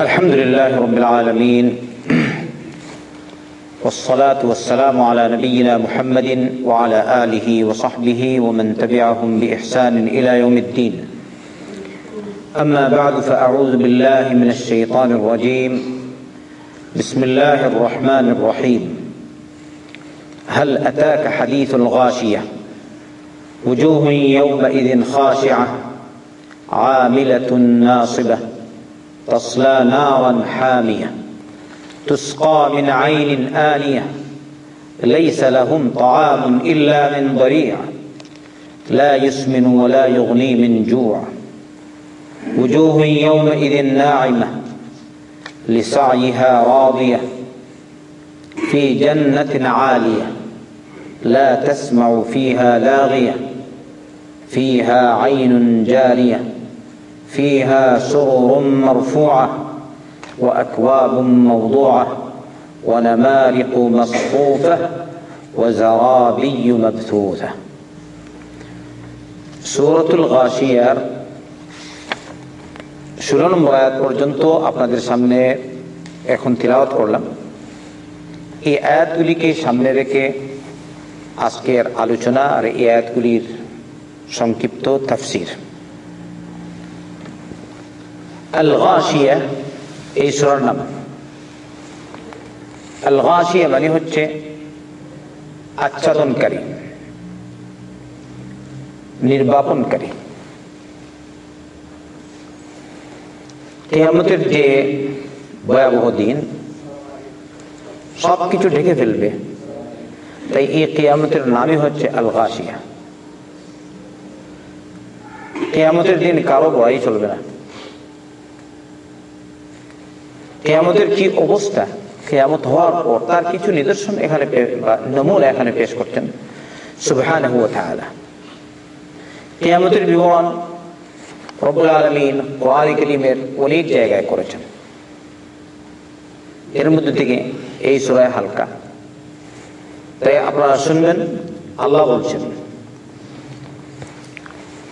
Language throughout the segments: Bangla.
الحمد لله رب العالمين. والصلاة والسلام على نبينا محمد وعلى آله وصحبه ومن تبعهم بإحسان إلى يوم الدين. أما بعد فأعوذ بالله من الشيطان الرجيم. بسم الله الرحمن الرحيم. هل أتاك حديث الغاشية؟ وجوه يومئذ خاشعة عاملة ناصبة. تصلى نارا حامية تسقى من عين آنية ليس لهم طعام إلا من ضريع لا يسمن ولا يغني من جوع. وجوه يومئذ ناعمة لسعيها راضية في جنة عالية لا تسمع فيها لاغية فيها عين جارية. فيها سرر مرفوعة وأكواب موضوعة ونمارق مصفوفة وزرابي مبثوثة سورة الغاشية ষোলো নম্বর আয়াত পর্যন্ত আপনাদের সামনে এখন তিলাওয়াত করলাম এই আয়াতগুলিকে সামনে রেখে আজকের আলোচনা আর এই আয়াতগুলির সংক্ষিপ্ত তাফসির এই সুরার নাম। মানে হচ্ছে আচ্ছাদনকারী, নির্বাপনকারী। কেয়ামতের যে ভয়াবহ দিন সব কিছু ঢেকে ফেলবে, তাই এই কেয়ামতের নামই হচ্ছে আল গাশিয়া কেয়ামতের দিন কারও বড়াই চলবে না। কেয়ামতের কি অবস্থা? কেয়ামত হওয়ার পর তার কিছু নিদর্শন এখানে নমুনা এখানে পেশ করছেন সুবহান কেয়ামতের বিবরণ রবুল আলমিন কোরআন করিমের অনেক জায়গায় করেছেন। এর মধ্যে থেকে এই সুরায় হালকা। তাই আপনারা শুনবেন, আল্লাহ বলছেন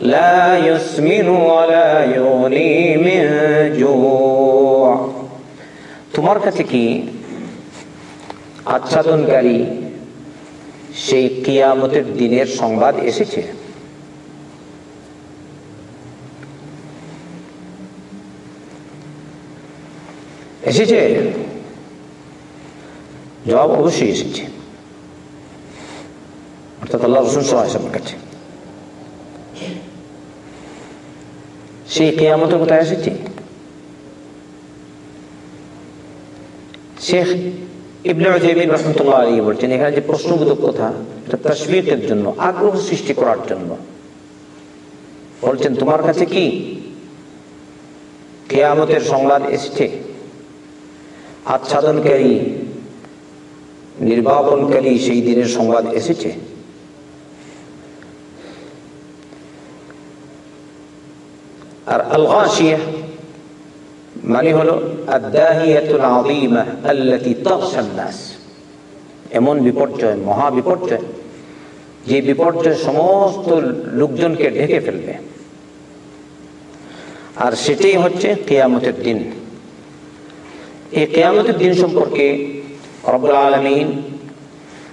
لا يسمن ولا يغني من جوع তোমার কাছে কি আচ্ছাদনকারী সেই কিয়ামতের দিনের সংবাদ এসেছে এসেছে জবাব অবশ্যই এসেছে অর্থাৎ আল্লাহ রসুন সাল্লামের কাছে সেই কেয়ামতের কোথায় এসেছে। শেখ যে কথা আগ্রহ সৃষ্টি করার জন্য। বলছেন, তোমার কাছে কি কেয়ামতের এসেছে? আচ্ছাদনকারী, নির্বাপনকারী সেই দিনের সংবাদ এসেছে? আর আল গাশিয়া মানে হলো আদাহিয়াতুল আযীমা আল্লাতী তাগশা নাস এমন বিপর্যয়, মহা বিপর্যয়, যে বিপর্যয় সমস্ত লোকজনকে ঢেকে ফেলবে। আর সেটাই হচ্ছে কেয়ামতের দিন। এই কেয়ামতের দিন সম্পর্কে রব্বুল আলমিন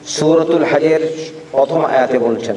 সুরতুল হজের প্রথম আয়াতে বলছেন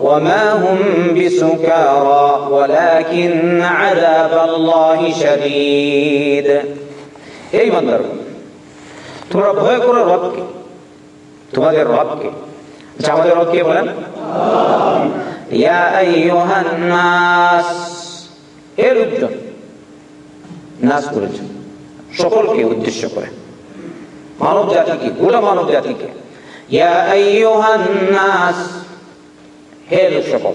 وما هم بسكارى ولكن عذاب الله شديد এই বান্দার তোমরা ভয় করো রবকে তোমাদের রবকে আচ্ছা আমাদের রব কে বলেন ইয়া আইয়ুহান নাস হে লোকজন নাস করেছেন সকলকে উদ্দেশ্য করে মানব জাতিকে গোটা মানব জাতিকে ইয়া আইয়ুহান নাস হে ঋষভ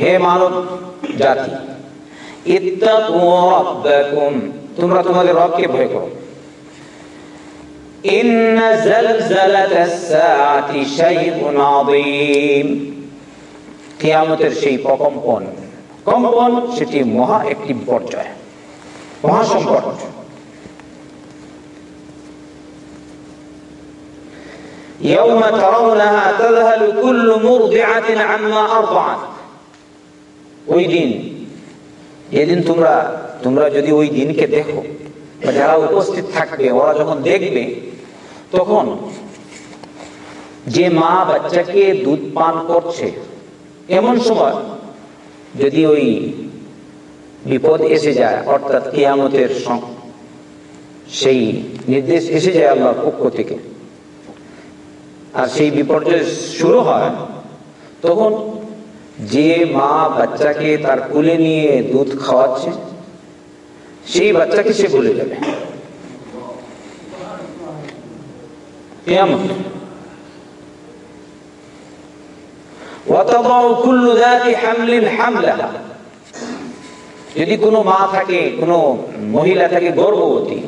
হে মানব জাতি। তোমরা তোমাদের রবকে ভয় করো। কিয়ামতের সেই প্রকম্পন। কম্পন সেটি মহা একটি পর্যায়। মহাসংকট يوم ترونها تذهل كل مرضعة عما أرضعت ওই দিন যেদিন তোমরা তোমরা যদি ওই দিনকে দেখো বা যারা উপস্থিত থাকবে ওরা যখন দেখবে তখন যে মা বাচ্চাকে দুধ পান করছে এমন সময় যদি ওই বিপদ এসে যায় অর্থাৎ কিয়ামতের সেই নির্দেশ এসে যায় আল্লাহর পক্ষ থেকে আর সেই বিপর্যয় শুরু হয়। তখন যে মা বাচ্চাকে তার কুলে নিয়ে দুধ খাওয়াচ্ছে, সেই বাচ্চাকে সে ভুলে যাবে। যদি কোনো মা থাকে, কোনো মহিলা থাকে গর্ভবতী,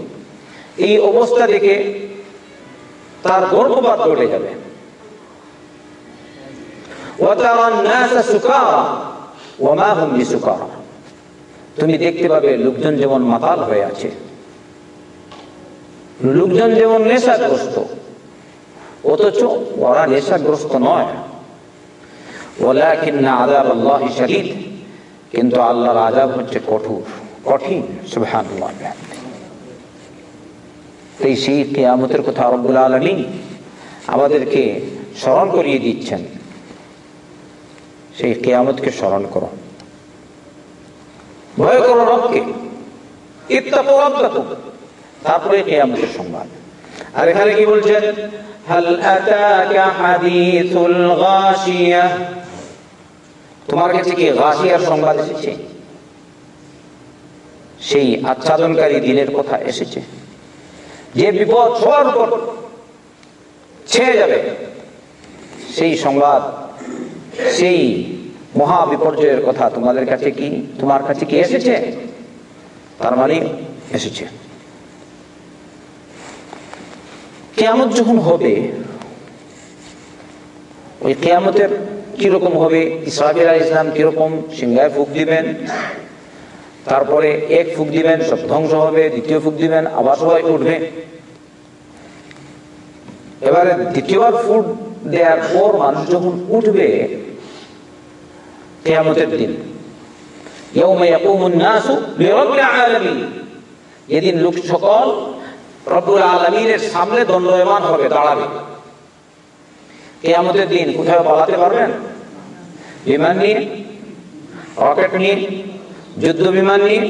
এই অবস্থা থেকে তার গর্ভপাত ঘটে যাবে। তুমি দেখতে পাবে লোকজন যেমন মাতাল হয়ে আছে, লোকজন যেমন নেশাগ্রস্ত, অথচ ওরা নেশাগ্রস্ত নয়। কিন্তু আল্লাহর আজাব হচ্ছে কঠোর, কঠিন সুবহান তাই সেই কেয়ামতের কথা রব্বুল আলমিন আমাদেরকে স্মরণ করিয়ে দিচ্ছেন। সেই কেয়ামতকে স্মরণ করো। ভয় করো রবকে। তারপরে কেয়ামতের সংবাদ। আর এখানে কি বলছেন? তোমার কাছে কি গাশিয়ার সংবাদ এসেছে? সেই আচ্ছাদনকারী দিনের কথা এসেছে। যে বিপদ সবার উপর ছেয়ে যাবে। সেই সংবাদ, সেই মহা বিপর্যয়ের কথা তোমাদের কাছে কি, তোমার কাছে কি এসেছে? তার মানে এসেছে। কেয়ামত যখন হবে, ওই কেয়ামতের কীরকম হবে, ইসরাফিল আল ইসলাম কীরকম সিংহায় ফুক দিবেন তারপরে এক ফুক দিবেন, সব ধ্বংস হবে, দ্বিতীয় ফুক দিবেন, আবার সবাই উঠবে। এবারে দ্বিতীয়বার ফুট দেওয়ার পর মানুষ যখন উঠবে, কেয়ামতের দিন যেদিন লোক সকল রব্বুল আলমিনের সামনে দণ্ডয়মান হবে, দাঁড়াবে। কেয়ামতের দিন কোথাও পালাতে পারবেন? বিমান নিয়ে, রকেট নিয়ে যুদ্ধ বিমান নিয়ে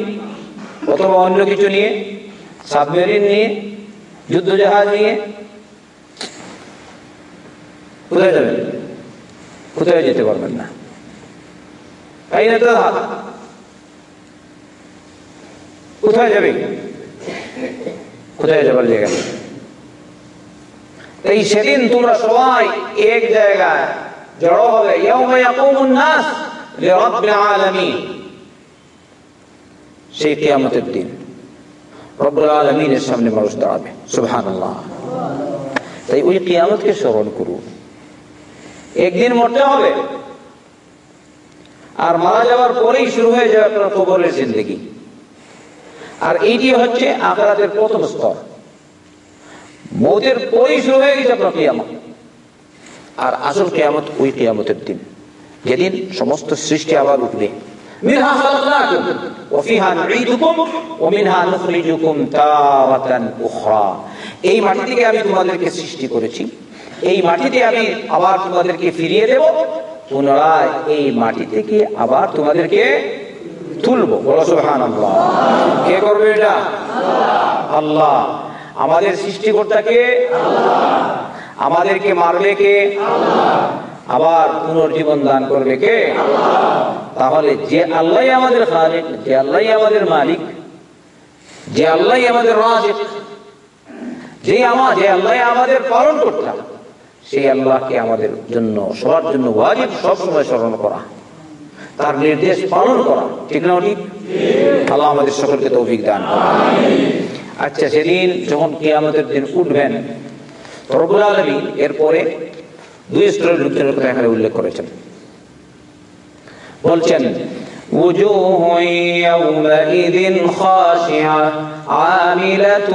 অথবা অন্য কিছু নিয়ে, সাবমেরিন নিয়ে যুদ্ধ জাহাজ নিয়ে কোথায় যাবেন? কোথায় যেতে পারবেন না? তাই না তো কোথায় যাবে? কোথায় যাবার জায়গা তাই সেদিন তোমরা সবাই এক জায়গায় জড়ো হবে। ইয়াউমা ইয়াকুমুন নাস সেই কেয়ামতের দিন। রবীন্দ্রের সামনে মানুষ দাঁড়াবে। সুহান তাই ওই কেয়ামতকে স্মরণ করুন। একদিন মরতে হবে। আর মারা যাওয়ার পরেই শুরু হয়ে যাবে আপনার কবরের জিন্দগি। আর এইটি হচ্ছে আপনাদের প্রথম স্তর। মৌতের পরেই শুরু হয়ে গেছে আপনার কেয়ামত। আর আসল কেয়ামত ওই কেয়ামতের দিন। যেদিন সমস্ত সৃষ্টি আবার উঠবে। মিনহা ওয়াফিহা নুঈদুকুম ওয়া মিনহা নুখরিজুকুম তারাতান উখরা। এই মাটি থেকে আমি তোমাদেরকে সৃষ্টি করেছি। এই মাটিতে আমি আবার তোমাদেরকে ফিরিয়ে দেব। পুনরায় এই মাটি থেকে আবার তোমাদেরকে তুলবো। বলো সুহান কে করবে এটা? আল্লাহ। আমাদের সৃষ্টিকর্তাকে? আমাদেরকে মারলে কে? আল্লাহ। আবার পুনর্জীবন দান করবে কে? তাহলে যে আল্লাহ আমাদের খালিক যে আল্লাহ আমাদের মালিক যে আল্লাহ আমাদের রাজিক যে আমার যে আল্লাহ আমাদের পালন করতাম সেই আল্লাহকে আমাদের জন্য সবার জন্য ওয়াজিব সবসময় স্মরণ করা। তার নির্দেশ পালন করা। ঠিক না ঠিক? আল্লাহ আমাদের সকলকে তৌফিক দান আচ্ছা সেদিন যখন কিয়ামতের দিন উঠবেন রবুল আলমী এরপরে দুই স্তরের লোকজনের কথা এখানে উল্লেখ করেছেন বলছেন وجوه يومئذ خاشعة عاملة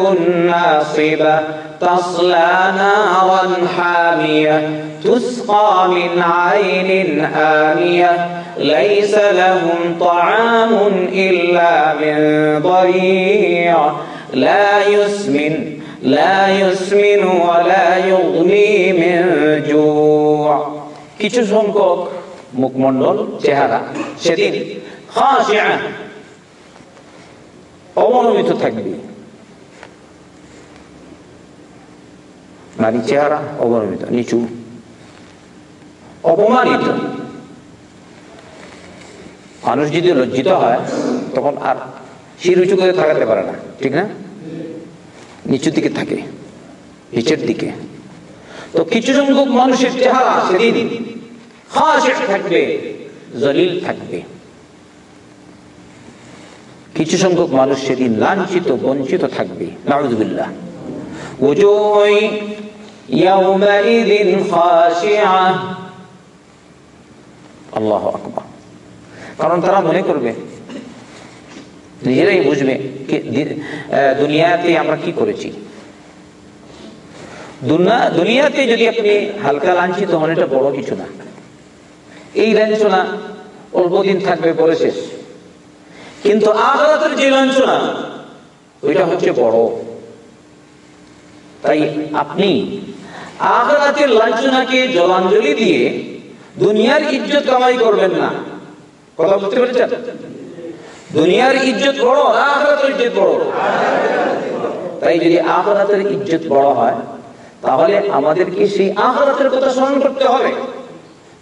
ناصبة تصلى نارا حامية تسقى من عين آنية ليس لهم طعام إلا من ضريع لا يسمن কিছু সংখ্যক মুখমন্ডল চেহারা, সেদিন অমনোমিত থাকবে। নারী চেহারা, অবনমিত, নিচু। অপমানিত। মানুষ যদি লজ্জিত হয়, তখন আর সেই রুচু করে থাকাতে পারে না, ঠিক না? নিচুর দিকে থাকে, নিচের দিকে। তো কিছু সংখ্যক মানুষের চেহারা সেদিন থাকবে, জলিল থাকবে। কিছু সংখ্যক মানুষ সেদিন লাঞ্ছিত, বঞ্চিত থাকবে কারণ তারা মনে করবে নিজেরাই বুঝবে দুনিয়াতে আমরা কি করেছি? দুনিয়াতে যদি আপনি হালকা লাঞ্ছিত হন, এটা বড় কিছু না। এই লাঞ্ছনা অল্প দিন থাকবে, পরে শেষ। কিন্তু আখরাতের যে লাঞ্ছনা, ওইটা হচ্ছে বড়। তাই আপনি আখরাতের লাঞ্ছনাকে জলাঞ্জলি দিয়ে দুনিয়ার ইজ্জত কামাই করবেন না। কথা বুঝতে পেরেছেন? দুনিয়ার ইজ্জত বড়, আখরাতের ইজ্জত বড়। তাই যদি আখরাতের ইজ্জত বড় হয়, তাহলে আমাদেরকে সেই আখরাতের কথা স্মরণ করতে হবে।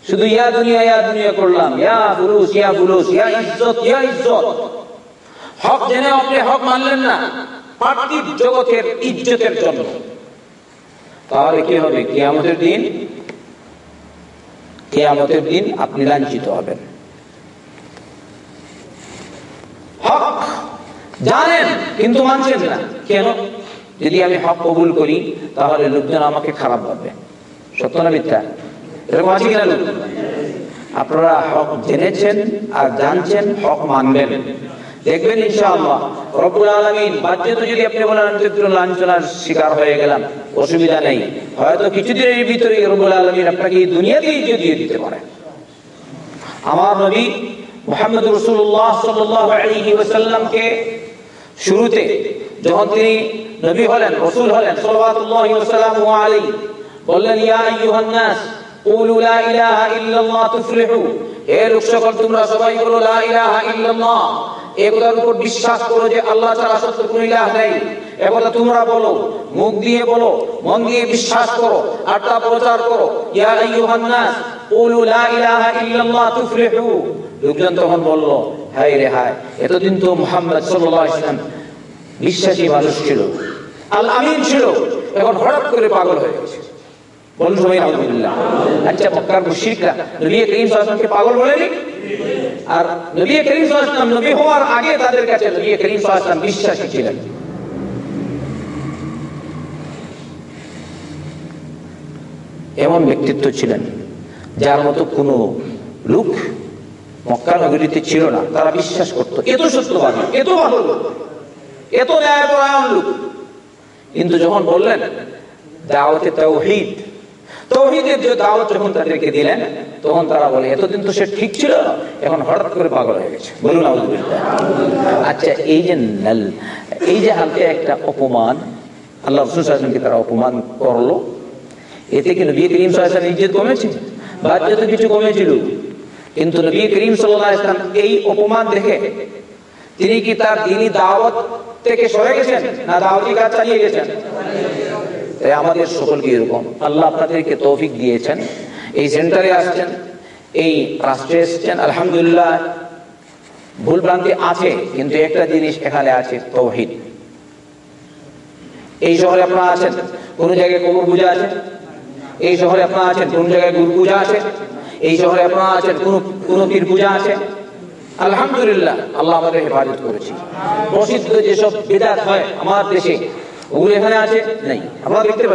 শুধু ইয়া দুনিয়া ইয়া দুনিয়া করলাম। ইয়া ফুলুস ইয়া ফুলুস ইয়া ইজ্জত ইয়া ইজ্জত। হক জেনে আপনি হক মানলেন না, পার্থিব জগতের ইজ্জতের জন্য। তাহলে কি হবে? কিয়ামতের দিন কিয়ামতের দিন আপনি লাঞ্ছিত হবেন। হক। জানেন, কিন্তু মানছেন না। কেন? যদি আমি হক কবুল করি, তাহলে লোকজন আমাকে খারাপ ভাববে। সত্য না মিথ্যা? এরকম আছে কিনা আপনারা হক জেনেছেন আর জানছেন, হক মানবেন। দেখবেন ইনশাআল্লাহ, রব্বুল আলামিন যদি আপনি বলেন লাঞ্ছনার শিকার হয়ে গেলাম, অসুবিধা নেই। হয়তো কিছুদিনের ভিতরে আপনাকে দুনিয়াতেই দিয়ে দিতে পারে। আমার নবী মোহাম্মদ রসুল্লাহ ওয়াসাল্লামকে শুরুতে যখন তিনি নবী হলেন, রসুল হলেন আলাইহি বললেন, ইয়া আইয়ুহান নাস কুলু লা ইলাহা ইল্লাল্লাহ তুফলিহু। হে লোক সকল, তোমরা সবাই বলো, লা ইলাহা ইল্লাল্লাহ। একতার উপর বিশ্বাস করো যে আল্লাহ ছাড়া সত্য কোনো ইলাহ নেই। একথা তোমরা বলো, মুখ দিয়ে বলো, মন দিয়ে বিশ্বাস করো, আর তা প্রচার করো। ইয়া আইয়ুহান নাস কুলু লা ইলাহা ইল্লাল্লাহ তুফলিহু। লোকজন তখন বলল, হায় রে হায়, এতদিন তো মুহাম্মদ ওয়াসাল্লাম বিশ্বাসী মানুষ ছিল। আল আমিন ছিল, এখন হঠাৎ করে পাগল হয়ে গেছে। আচ্ছা পাগল বলেনি? আর আগে তাদের কাছে বিশ্বাসী ছিলেন। এমন ব্যক্তিত্ব ছিলেন, যার মতো কোনো লোক মক্কা নগরীতে ছিল না, তারা বিশ্বাস করত, এত সত্যবাদী এত ভালো এত ন্যায়পরায়ণ লোক। কিন্তু যখন বললেন, দাওয়াতে তাওহীদ তৌহিদের যে দাওয়াত যখন তাদেরকে দিলেন, তখন তারা বলে, এতদিন তো সে ঠিক ছিল, এখন হঠাৎ করে পাগল হয়ে গেছে। বলুন আচ্ছা এই যে নাল, এই যে হালকা একটা অপমান, আল্লাহ রসুল সাহেবকে তারা অপমান করল, এতে কি নবী করিম সাহেব ইজ্জত কমেছে? বাহ্যত কিছু কমেছিল। কিন্তু নবী করিম সাল্লাহ ইসলাম এই অপমান দেখে তিনি কি তার দিনই দাওয়াত থেকে সরে গেছেন না দাওয়াতি কাজ চালিয়ে গেছেন? আমাদের সকলকে এরকম আল্লাহ আপনাদেরকে তৌফিক দিয়েছেন। এই সেন্টারে আসছেন, এই রাষ্ট্রে এসছেন, আলহামদুলিল্লাহ। ভুল ভ্রান্তি আছে, কিন্তু একটা জিনিস এখানে আছে, তৌহিদ। এই শহরে আপনারা আছেন, কোন জায়গায় কবর পূজা আছে? এই শহরে আপনারা আছেন, কোন জায়গায় গুরু পূজা আছে? এই শহরে আপনারা আছেন, কোন কোন পীর পূজা আছে? আলহামদুলিল্লাহ, আল্লাহ আমাদের প্রসিদ্ধ যেসব হয় আমার দেশে এখানে আছে? নেই। দেখতে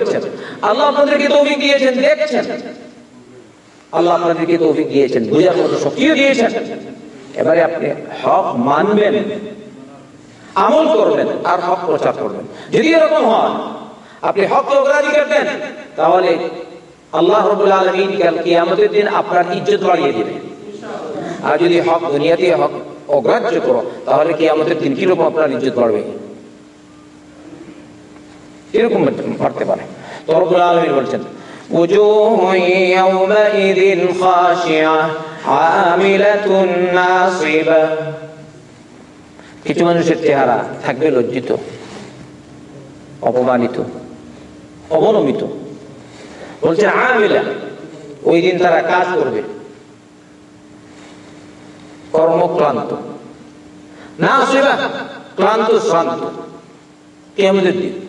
এবারে আপনি হক মানবেন, আমল করবেন, আর হক প্রচার করবেন। যদি এরকম হয়, আপনি হক অগ্রাধিকার দেন, তাহলে আল্লাহ রবুল আলমিন কাল কিয়ামতের দিন আপনার ইজ্জত বাড়িয়ে দিবে আর যদি হক দুনিয়াতে হক অগ্রাহ্য করো তাহলে কিয়ামতের দিন কিরকম আপনার ইজ্জত বাড়বে কিরকম বাড়তে পারে তো রবুল আলমিন বলছেন وجوه يومئذ خاشعة عاملة ناصبة কিছু মানুষের চেহারা থাকবে লজ্জিত অপমানিত অবনমিত বলছেন আমিলা। ওই দিন তারা কাজ করবে। কর্মক্লান্ত। না, সেবা, ক্লান্ত, শ্রান্ত। কেমদের দিন।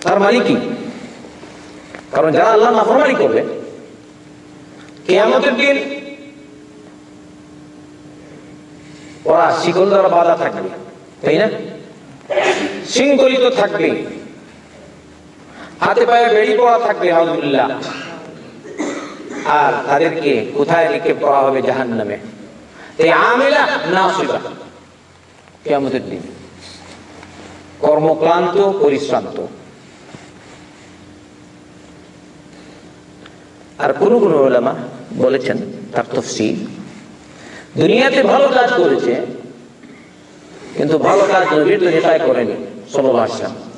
তার মানে কি? কারণ যারা আল্লাহ নাফরমানি করবে, কেয়ামতের দিন ওরা শিকল দ্বারা বাধা থাকবে, তাই না? শৃঙ্খলিত থাকবে। হাতে পায়ে বেড়ি পড়া থাকবে, আলহামদুলিল্লাহ। আর তাদেরকে কোথায় নিক্ষেপ করা হবে জাহান নামে আমেলা না আসিবা কেমতের দিন। কর্মক্লান্ত, পরিশ্রান্ত। আর কোন কোন ওলামা বলেছেন, তার তফসিল, দুনিয়াতে ভালো কাজ করেছে, কিন্তু ভালো কাজ নবীর তরিকায় করেনি ওয়াসাল্লাম।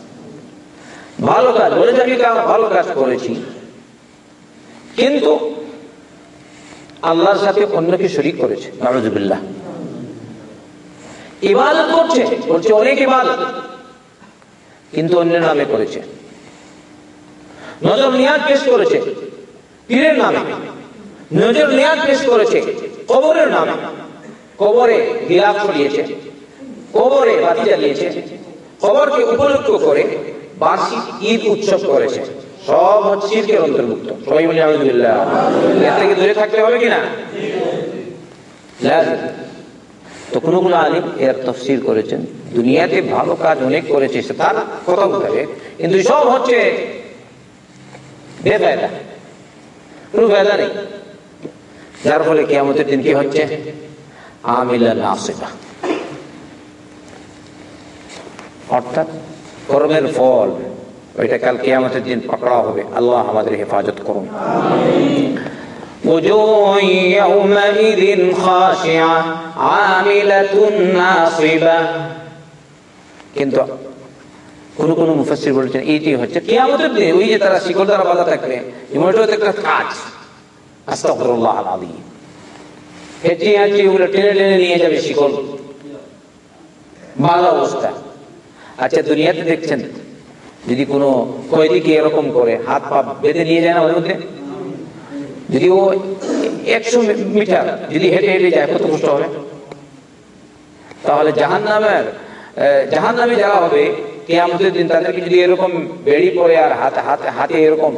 ভালো কাজ বলেছে আমি ভালো কাজ করেছি। কিন্তু আল্লাহর সাথে অন্যকে শরিক করেছে, নাউজুবিল্লাহ। ইবাদত করছে অনেক ইবাদত, কিন্তু অন্যের নামে করেছে। নজর নিয়াজ পেশ করেছে, পীরের নামে। নজর নিয়াজ পেশ করেছে, কবরের নামে। কবরে গিলাপ ছড়িয়েছে, কবরে বাতি জ্বালিয়েছে, কবরকে উপলক্ষ করে বার্ষিক ঈদ উৎসব করেছে। সব হচ্ছে অন্তর্ভুক্ত। সবাই বলি আলহামদুলিল্লাহ। এর থেকে দূরে থাকতে হবে কিনা? তো কোনো কোনো আলিম এর তফসির করেছেন। দুনিয়াতে ভালো কাজ অনেক করেছে, সে তার কথা বলতে কিন্তু সব হচ্ছে বেফায়দা। কোনো ফায়দা নেই। যার ফলে কেয়ামতের দিন কি হচ্ছে? আমিলা নাসিবা। অর্থাৎ কর্মের ফল ওইটা কাল কেয়ামতের দিন পাকড়া হবে আল্লাহ আমাদের হেফাজত করুন وجوه يومئذ خاشعة عاملة ناصبة কিন্তু কোন কোন মুফাসসির বলেছেন এইটি হচ্ছে কিয়ামতের দিন ওই যে তারা শিকল দ্বারা বাধা থাকবে ওইটা একটা কাজ আস্তাগফিরুল্লাহ আলাযীম হেঁটে হেঁটে ওগুলো টেনে টেনে নিয়ে যাবে শিকল বাধা অবস্থা আচ্ছা দুনিয়াতে দেখছেন, যদি কোনো কয়েদিকে এরকম করে হাত পা বেঁধে নিয়ে যায় না ওর মধ্যে? যদি ও একশো মিটার যদি হেঁটে হেঁটে যায়, কত কষ্ট হবে? তাহলে জাহান নামের জাহান নামে যাওয়া হবে, কেয়ামতের দিন তাদেরকে যদি এরকম বেড়ি পড়ে আর হাতে হাতে হাতে এরকম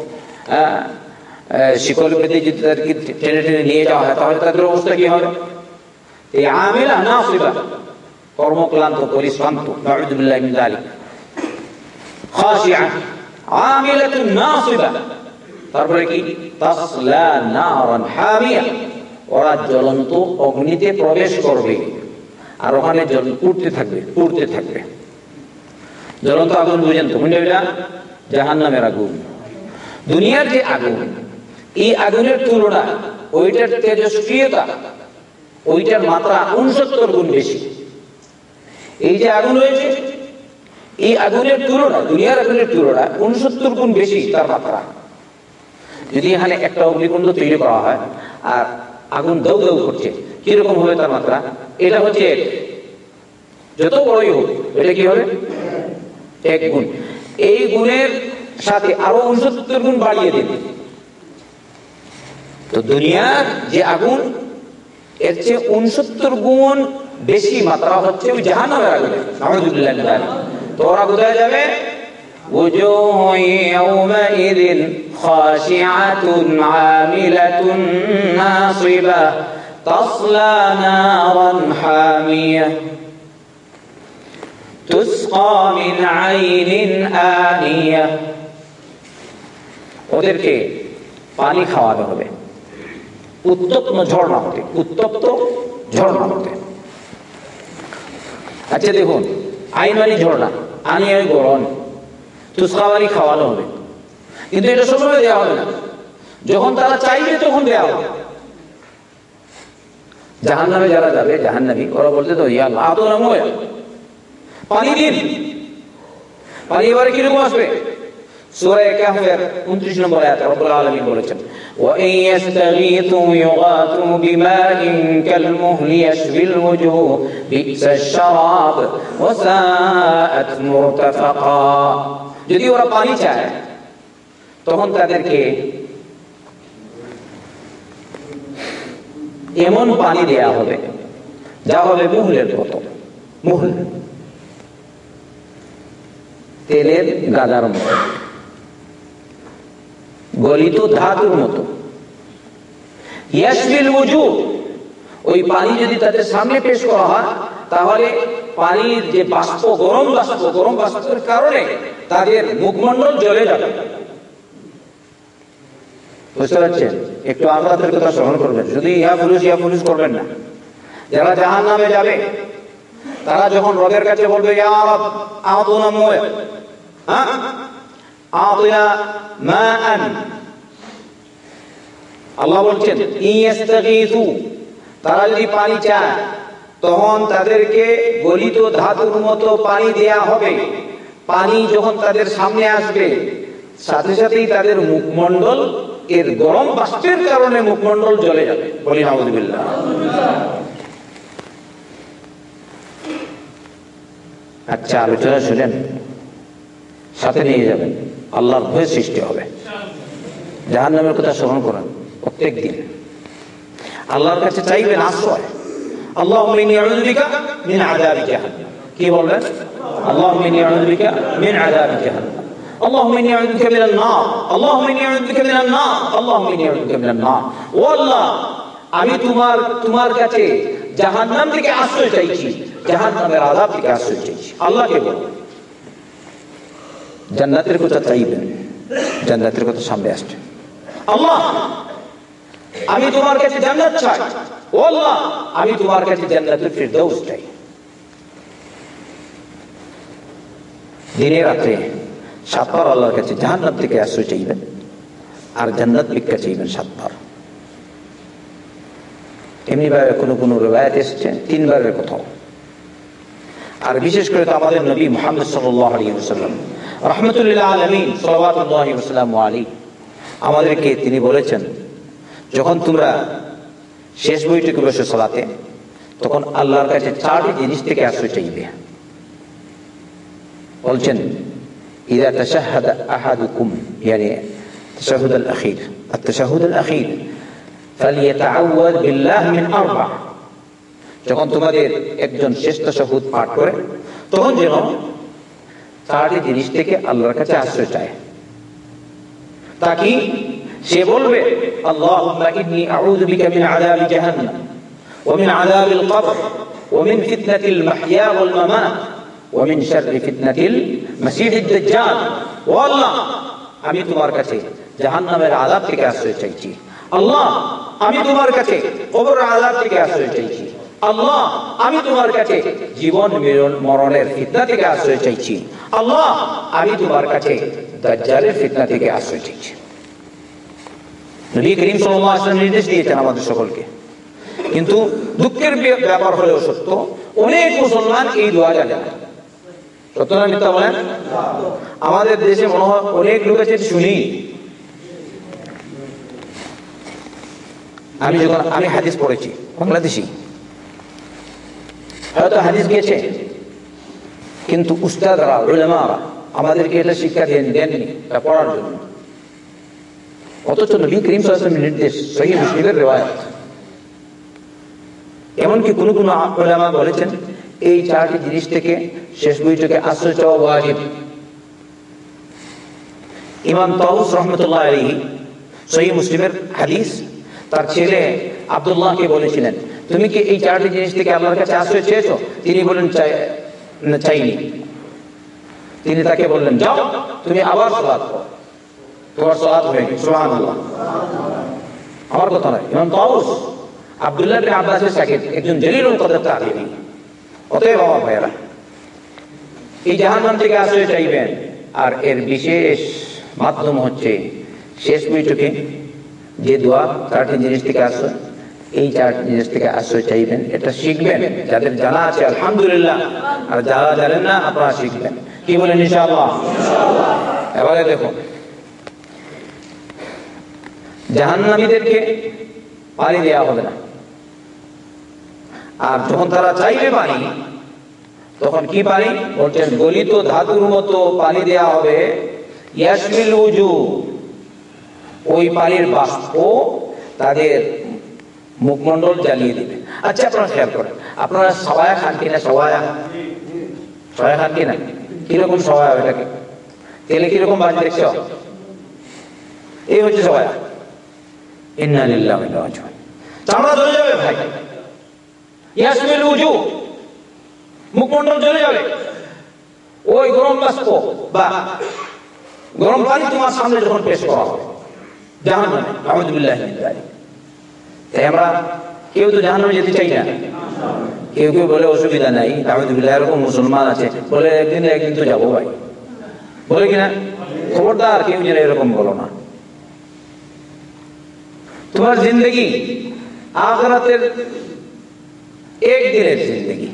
শিকল বেঁধে যদি তাদেরকে টেনে টেনে নিয়ে যাওয়া হয়, তাহলে তাদের অবস্থা কি হবে? এই আমেলা না আসিবা কর্মক্লান্ত, পরিশ্রান্ত নাউযুবিল্লাহি তারপরে কি? ওরা জ্বলন্ত অগ্নিতে প্রবেশ করবে। আর ওখানে জল উঠতে থাকবে উঠতে থাকবে। জ্বলন্ত আগুন বুঝেন তো বুঝলেন এটা? জাহান্নামের আগুন। দুনিয়ার যে আগুন, এই আগুনের তুলনা ওইটার তেজস্ক্রিয়তা, ওইটার মাত্রা উনসত্তর গুণ বেশি। এই যে আগুন রয়েছে, এই আগুনের তুলনা, দুনিয়ার আগুনের তুলনা উনসত্তর গুণ বেশি তার মাত্রা। যদি এখানে একটা অগ্নিকুণ্ড তৈরি করা হয়, আর আগুন দৌ দৌ করছে, কীরকম হবে তার মাত্রা? এটা হচ্ছে যত বড়ই হোক, এটা কি হবে? এক গুণ। এই গুণের সাথে আরও উনসত্তর গুণ বাড়িয়ে দিন। তো দুনিয়ার যে আগুন, এর চেয়ে উনসত্তর গুণ বেশি মাত্রা হচ্ছে ওই জাহান্নামের আগুনে নাউযুবিল্লাহ তো ওরা কোথায় যাবে وجوه يومئذ خاشعة عاملة ناصبة تصلى نارا حامية تسقى من عين آنية ওদেরকে পানি খাওয়াতে হবে উত্তপ্ত ঝর্ণা হতে উত্তপ্ত ঝর্ণা হতে আচ্ছা দেখুন, আইন মানে ঝর্ণা আমি গরম তুসকাওয়ারি খাওয়ানো হবে। কিন্তু এটা সবসময় দেওয়া হবে না। যখন তারা চাইবে, তখন দেওয়া হবে। জাহান নামে যারা যাবে জাহান নামী ওরা বলতে তো, ইয়া নামো পানি দিন। পানি এবারে কীরকম আসবে? সূরা কাহফের 29 নম্বর আয়াত রব্বুল আলামিন বলেছেন ওয়া ইয়াস্তাগীথু ইউগাথু বিমাইন কালমুহল ইয়াশবিল ওয়ুজুহ বি'সাশ শারাব ওয়া সাআত মুরতাফাকা যদি ওরা পানি চায়, তখন তাদেরকে এমন পানি দেয়া হবে, যা হবে মুহলের মতো। মুহল। তেলের গাদার মতো। গলিত ধাতুর মতো। ইয়াসবিল উজু ওই পানি যদি তাদের সামনে পেশ করা হয়, তাহলে পানির যে বাষ্প, গরম বাষ্প, গরম বাষ্পের কারণে তাদের মুখমন্ডল জ্বলে যাবে। বুঝতে পারছেন? একটু আমাদের কথা স্মরণ করবেন। শুধু ইহা পুলিশ ইহা পুলিশ করবেন না। যারা জাহান নামে যাবে, তারা যখন রবের কাছে বলবে আল্লাহ বলছেন তারা যদি পানি চায়, তখন তাদেরকে গলিত ধাতুর মতো পানি দেয়া হবে। পানি যখন তাদের সামনে আসবে, সাথে সাথেই তাদের মুখমণ্ডল, এর গরম বাষ্পের কারণে মুখমণ্ডল জ্বলে যাবে। বলি, নাউজুবিল্লাহ। আচ্ছা আলোচনা শুনেন, সাথে নিয়ে যাবেন। আল্লাহর ভয় সৃষ্টি হবে জাহান নামের কথা স্মরণ করেন প্রত্যেক দিন আল্লাহর কাছে চাইবেন আশ্রয় আল্লাহ মিন আযাবি জাহান্নাম কি বলবেন আল্লাহ মিন আযাবি জাহান্নাম اللهم اني اعوذ بك من النار اللهم اني اعوذ بك من النار اللهم اني اعوذ بك من النار ও আল্লাহ আমি তোমার তোমার কাছে জাহান্নাম থেকে আশ্রয় চাইছি জাহান্নামের আযাব থেকে আশ্রয় চাইছি আল্লাহকে বল জান্নাতের কথা চাইবেন জান্নাতের কথা সামনে আসছে। আল্লাহ, আমি তোমার কাছে জান্নাত চাই। ও আল্লাহ, আমি তোমার কাছে জান্নাতুল ফিরদাউস চাই। দিনে রাত্রে সাতবার আল্লাহর কাছে জাহান্নাত থেকে আশ্রয় চাইবেন, আর জান্নাত ভিক্ষা চাইবেন সাতবার। এমনি ভাবে কোনো কোনো রেবায়াত এসছে, তিনবারের কোথাও। আর বিশেষ করে তো আমাদের নবী মোহাম্মদ সাল্লাহ আলী সাল্লাম রহমতুল্লাহ আলমিন সাল্লাহ সাল্লাম আলী আমাদেরকে তিনি বলেছেন যখন তোমরা শেষ বইটুকু বসে চলাতে তখন আল্লাহর কাছে চারটি জিনিস থেকে আশ্রয় চাইবে বলছেন إذا تشهد أحدكم يعني التشهد الأخير التشهد الأخير فليتعوذ بالله من أربع যখন তোমাদের একজন শেষ তাশাহুদ পাঠ করে তখন যেন চারটি জিনিস থেকে আল্লাহর কাছে আশ্রয় চায়। তা কি সে বলবে আল্লাহ, আমি তোমার কাছে জাহান্নামের আযাব থেকে আশ্রয় চাইছি। আল্লাহ, আমি তোমার কাছে কবরের আযাব থেকে আশ্রয় চাইছি। আল্লাহ, আমি তোমার কাছে জীবন মরণের ফিতনা থেকে আশ্রয় চাইছি। আল্লাহ, আমি তোমার কাছে দাজ্জালের ফিতনা থেকে আশ্রয় চাইছি নবী করিম সাল্লাল্লাহু আলাইহি নির্দেশ দিয়েছেন আমাদের সকলকে। কিন্তু দুঃখের ব্যাপার হলেও সত্য, অনেক মুসলমান এই দোয়া জানে না। সত্য না মিথ্যা বলেন? আমাদের দেশে মনে হয় অনেক লোক আছে শুনি। আমি যখন আমি হাদিস পড়েছি, বাংলাদেশি। হয়তো হাদিস গেছে। কিন্তু উস্তাদরা, উলামারা আমাদেরকে এটা শিক্ষা দেন দেননি পড়ার জন্য। অথচ নবী করিম সাল্লামের নির্দেশ সহি মুসলিমের রেওয়ায়ত। এমনকি কোন কোন ওলামা বলেছেন, এই চারটি জিনিস থেকে শেষ বইটাকে আশ্রয় চাওয়া ওয়াজিব। ইমাম তাউস রহমতুল্লাহ আলী সহি মুসলিমের হাদিস, তার ছেলে আবদুল্লাহকে বলেছিলেন, তুমি কি এই চারটি জিনিস থেকে আল্লাহর কাছে আশ্রয় চেয়েছো? তিনি বলেন, চাই চাইনি। তিনি তাকে বললেন, যাও, তুমি আবার সলাৎ তোমার সলাৎ হয়ে গেছে আমার কথা নয়, ইমাম তাউস আব্দুল্লাহ আব্বাসের সাকিব একজন জলিলুল কদর তাবিঈ। অতএব, আমার ভাইয়েরা, এই জাহান্নাম থেকে আশ্রয় চাইবেন। আর এর বিশেষ মাধ্যম হচ্ছে শেষ বইটুকে যে দোয়া চারটি জিনিস থেকে আশ্রয়। এই চারটি জিনিস থেকে আশ্রয় চাইবেন, এটা শিখবেন, যাদের জানা আছে, আলহামদুলিল্লাহ। আর যারা জানেন না, আপনারা শিখবেন। কি বলেন ইনশাআল্লাহ? এবারে দেখুন জাহান্নামীদেরকে পানি দেওয়া হবে না। আর যখন তারা চাইবে পানি, তখন কি পানি? বলছেন, গলিত ধাতুর মতো পানি দেয়া হবে। ইয়াসমিল উজু, ওই পানির বাষ্প তাদের মুখমণ্ডল জ্বালিয়ে দিবে। আচ্ছা আপনারা খেয়াল করেন, আপনারা সবাই খান কিনা, সবাই সবাই খান কিনা? কীরকম সবাই এটাকে? তেলে কীরকম বাজ দেখছ? এই হচ্ছে সবাই ইন্না লিল্লাহি ওয়া ইন্না ইলাইহি রাজিউন। চামড়া ধরে যাবে ভাই ইয়াসমিল উজু। মুখমণ্ডল জ্বলে যাবে। ওই গরম বা গরম তোমার সামনে যখন পেশ করা হবে। জাহান আহমদুল্লাহ তাই আমরা কেউ তো জাহান যেতে চাই না। কেউ কেউ বলে অসুবিধা নাই আহমদুল্লাহ এরকম মুসলমান আছে। বলে একদিন একদিন তো যাব ভাই। বলে কিনা? খবরদার, কেউ যেন এরকম বলো না। তোমার জিন্দগি আখরাতের একদিনের জিন্দগি।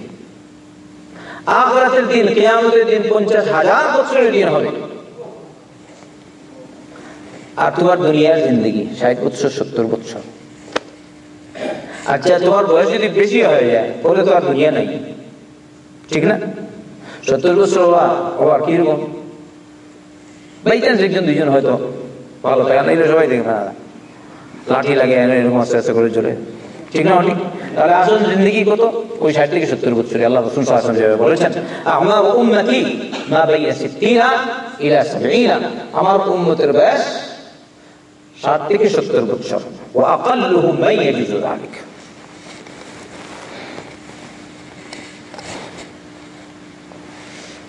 আখরাতের দিন, কিয়ামতের দিন পঞ্চাশ হাজার বছরের দিন হবে। আর তোমার দুনিয়ার জিন্দগি, ষাট বছর সত্তর বছর আচ্ছা তোমার বয়স যদি বেশি হয়ে যায়, তাহলে তো আর দুনিয়া নাই। ঠিক না? সত্তর বছর হওয়া, আবার কীরকম বাই চান্স একজন, দুইজন হয়তো ভালো থাকে না সবাই দেখে না লাঠি লাগে, এরকম আস্তে আস্তে করে চলে। ঠিক না ঠিক তাহলে জিন্দগি কত? ওই থেকে সত্তর আল্লাহ আমার ইলা সাবঈনা। আমার উম্মতের বয়স ষাট থেকে সত্তর বছর। ও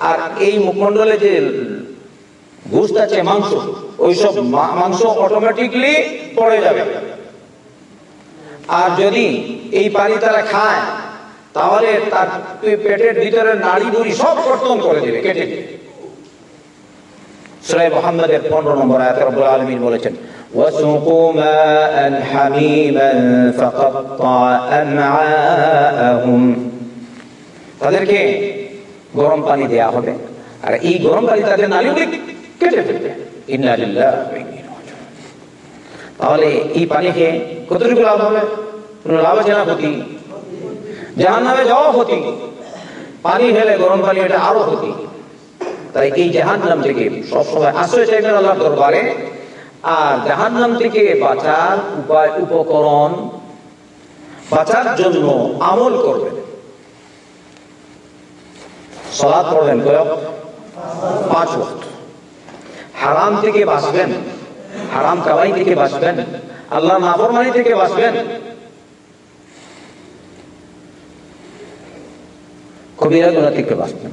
আর এই মুখমণ্ডলে যে ঘুষ আছে মাংস ওইসব মাংস অটোমেটিকলি পড়ে যাবে আর যদি এই পানি তারা খায় তাহলে তার পেটের ভিতরে নাড়ি বুড়ি সব কর্তন করে দেবে কেটে দেবে সুরাই মোহাম্মদের পনেরো নম্বর আয়াত রব্বুল আলমিন বলেছেন وسقوا ماء حميما فقطع أمعاءهم তাদেরকে গরম পানি দেয়া হবে। আর এই গরম পানি তাদের নালিগুলি তাহলে এই পানি খেয়ে কতটুকু লাভ হবে? কোনো লাভ আছে না ক্ষতি? জাহান্নামে যাওয়া ক্ষতি। পানি খেলে গরম পানি, এটা আরও ক্ষতি। তাই এই জাহান নাম থেকে সবসময় আশ্রয় চাইবেন আল্লাহর দরবারে। আর জাহান্নাম থেকে বাঁচার উপায়, উপকরণ বাঁচার জন্য আমল করবেন। সলাদ পড়বেন পাঁচ ওয়াক্ত। হারাম থেকে বাঁচবেন, হারাম কামাই থেকে বাঁচবেন আল্লাহ নাফরমানি থেকে বাঁচবেন। কবিরা গুণা থেকে বাঁচবেন।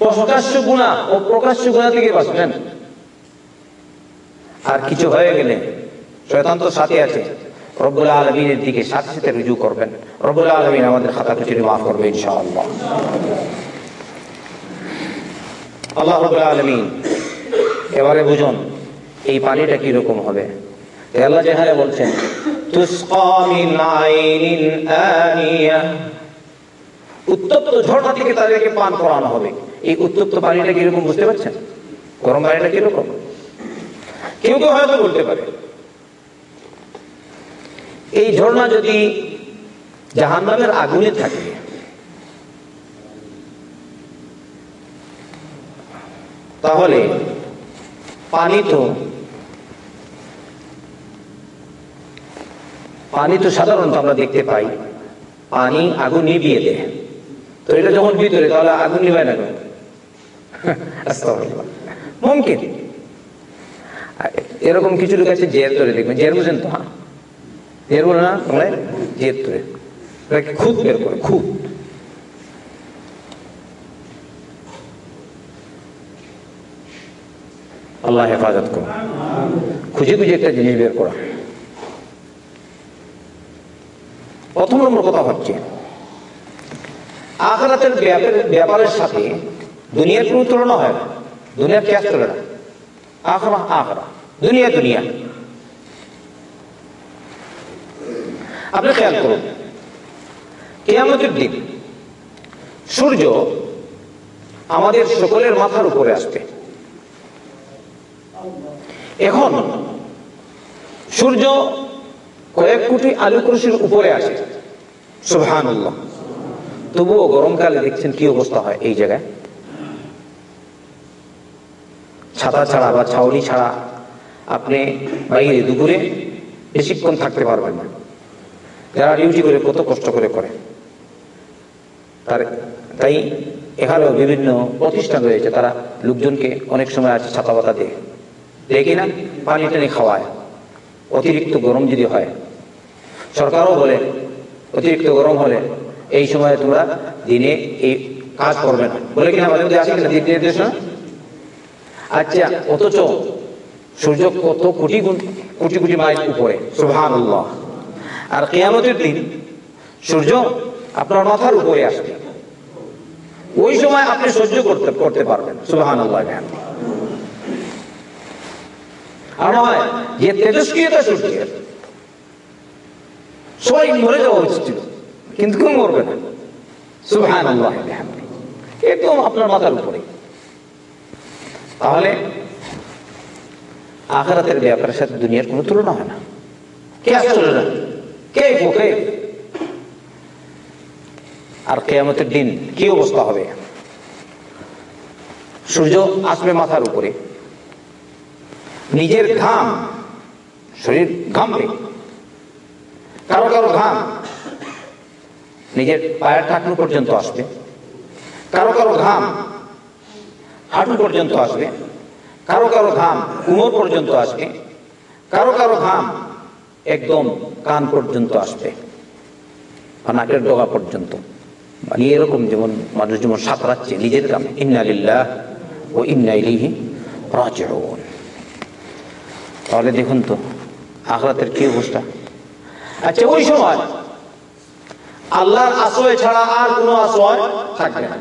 প্রকাশ্য গুণা ও প্রকাশ্য গুণা থেকে বাঁচবেন। আর কিছু হয়ে গেলে শয়তান তো সাথে আছে। রব্বুল আলমিনের দিকে সাথে সাথে রুজু করবেন। রব্বুল আলমিন আমাদের খাতা খুচুরি মাফ করবে ইনশাআল্লাহ। আল্লাহ আলামিন। এবারে বুঝুন, এই পানিটা কীরকম হবে? আল্লাহ যেখানে বলছেন উত্তপ্ত ঝর্ণা থেকে তাদেরকে পান করানো হবে। এই উত্তপ্ত পানিটা কীরকম বুঝতে পারছেন? গরম পানিটা কীরকম? কেউ কেউ হয়তো বলতে পারে, এই ঝর্ণা যদি জাহান্নামের আগুনে থাকে তাহলে পানি তো পানি তো সাধারণত আমরা দেখতে পাই। পানি আগুন নিভিয়ে দেয়। তো এটা যখন ভিতরে, তাহলে আগুন নিভায় না কেন? এরকম কিছু লোক আছে জের ধরে, দেখবেন জের বুঝেন তো হ্যাঁ? জের বলে না জের ধরে। খুদ বের করে, খুদ। আল্লাহ হেফাজত করুন। খুঁজে খুঁজে একটা জিনিস বের করা। প্রথম নম্বর কথা হচ্ছে, আখরাতের ব্যাপারের সাথে দুনিয়ার কোনো তুলনা হয় না। দুনিয়ার ক্যাশ চলে না। আখরা আখরা। দুনিয়া দুনিয়া। আপনি খেয়াল করুন, কেয়ামতের দিন সূর্য আমাদের সকলের মাথার উপরে আসবে। এখন সূর্য কয়েক কোটি আলু ক্রুশির উপরে আসে। সুবহান তবুও গরমকালে দেখছেন কি অবস্থা হয় এই জায়গায়? ছাতা ছাড়া বা ছাউনি ছাড়া আপনি বাইরে দুপুরে বেশিক্ষণ থাকতে পারবেন না। যারা ডিউটি করে কত কষ্ট করে করে। তার তাই এখানেও বিভিন্ন প্রতিষ্ঠান রয়েছে, তারা লোকজনকে অনেক সময় আছে ছাতা পাতা দেয়। দেখি না পানি টানি খাওয়ায়। অতিরিক্ত গরম যদি হয়। সরকারও বলে, অতিরিক্ত গরম হলে এই সময় তোমরা দিনে এই কাজ করবে না। বলে কিনা আসে কিনা দিক আচ্ছা অথচ সূর্য কত কোটি গুণ, কোটি কোটি মাইল উপরে সুহান আর কেয়ামতের দিন সূর্য আপনার মাথার উপরে আসবে। ওই সময় আপনি সহ্য করতে করতে পারবেন সুহান আল্লাহ আর নয় যে তেজস্ক্রিয়তা সবাই মরে যাওয়া উচিত ছিল কিন্তু কেউ মরবে না। সুহান আপনার মাথার উপরে। তাহলে, আখারাতের ব্যাপারের সাথে দুনিয়ার কোনো তুলনা হয় না। কে চলে না? কে কে আর কেয়ামতের দিন কি অবস্থা হবে? সূর্য আসবে মাথার উপরে। নিজের ঘাম, শরীর ঘামবে কারও কারও ঘাম নিজের পায়ের টাকলু পর্যন্ত আসবে। কারও কারও ঘাম হাঁটু পর্যন্ত আসবে। কারও কারও ঘাম কুমোর পর্যন্ত আসবে। কারও কারও ঘাম একদম কান পর্যন্ত আসবে বা নাকের ডগা পর্যন্ত। মানে এরকম যেমন মানুষ যেমন সাঁতরাচ্ছে নিজের কাম ইন্নালিল্লাহ ও ইন্না ইলিহি রাজিউন। তাহলে দেখুন তো, আখরাতের কি অবস্থা? আচ্ছা ওই সময় আল্লাহর আশ্রয় ছাড়া আর কোনো আশ্রয় থাকবে না।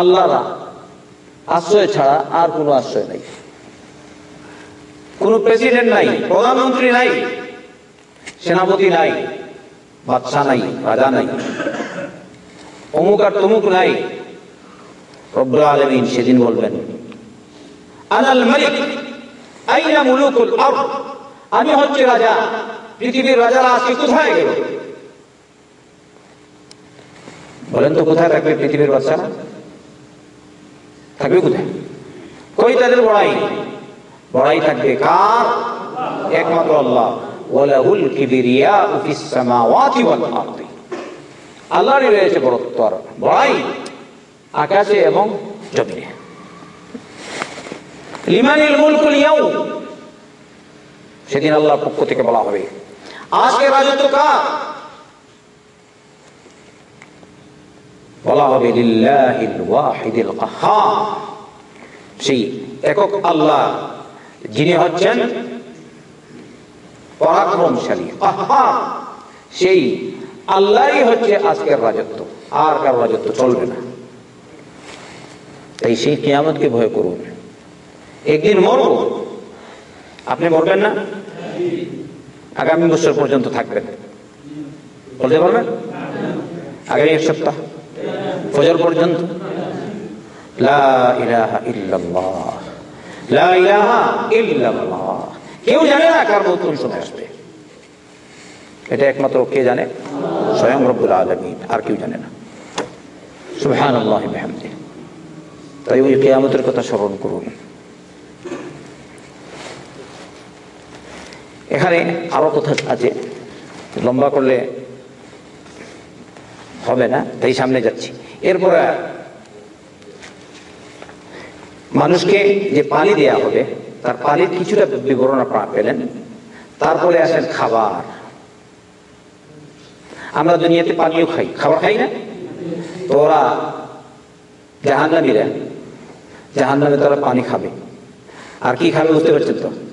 আল্লাহরা আশ্রয় ছাড়া আর কোনো আশ্রয় নাই। কোন প্রেসিডেন্ট নাই, প্রধানমন্ত্রী নাই, সেনাপতি নাই, বাদশাহ নাই, রাজা নাই, অমুক আর তমুক নাই। রব্বুল আলমিন সেদিন বলবেন আনাল মালিক। আইনা মুলুকুল আরদ। আমি হচ্ছে রাজা। পৃথিবীর রাজারা আজকে কোথায় গেল? বলেন তো, কোথায় থাকবে পৃথিবীর বাচ্চারা থাকবে কোথায়? কই তাদের বড়াই? বড়াই থাকবে কার? একমাত্র আল্লাহ। ওয়ালাহুল কিবরিয়াউ ফিস সামাওয়াতি ওয়াল আরদি। আল্লাহরই রয়েছে বড়ত্ব আর বড়াই আকাশে এবং জমিনে। লিমানিল মুলকুল ইয়াউম। সেদিন আল্লাহর পক্ষ থেকে বলা হবে। আজকে রাজত্ব কার? বলা হবে লিল্লাহিল ওয়াহিদিল কাহ্হার সেই একক আল্লাহ যিনি হচ্ছেন পরাক্রমশালী সেই আল্লাহই হচ্ছে আজকের রাজত্ব। আর কার রাজত্ব চলবে না। তাই সেই কিয়ামতকে ভয় করুন। একদিন মরব? আপনি মরবেন না? আগামী বছর পর্যন্ত থাকবেন। বলতে পারবেন? আগামী এক সপ্তাহ। ফজর পর্যন্ত। জানে না এটা একমাত্র কে জানে? আর কেউ জানে না। তাই ওই কেয়ামতের কথা স্মরণ করুন। এখানে আরও কথা আছে, লম্বা করলে হবে না, তাই সামনে যাচ্ছি। এরপরে মানুষকে যে পানি দেয়া হবে, তার পানির কিছুটা বিবরণ আপনারা পেলেন। তারপরে আসেন খাবার। আমরা দুনিয়াতে পানিও খাই, খাবার খাই না? তো ওরা জাহান্নামীরা, জাহান্নামে তারা পানি খাবে। আর কি খাবে বুঝতে পারছেন তো?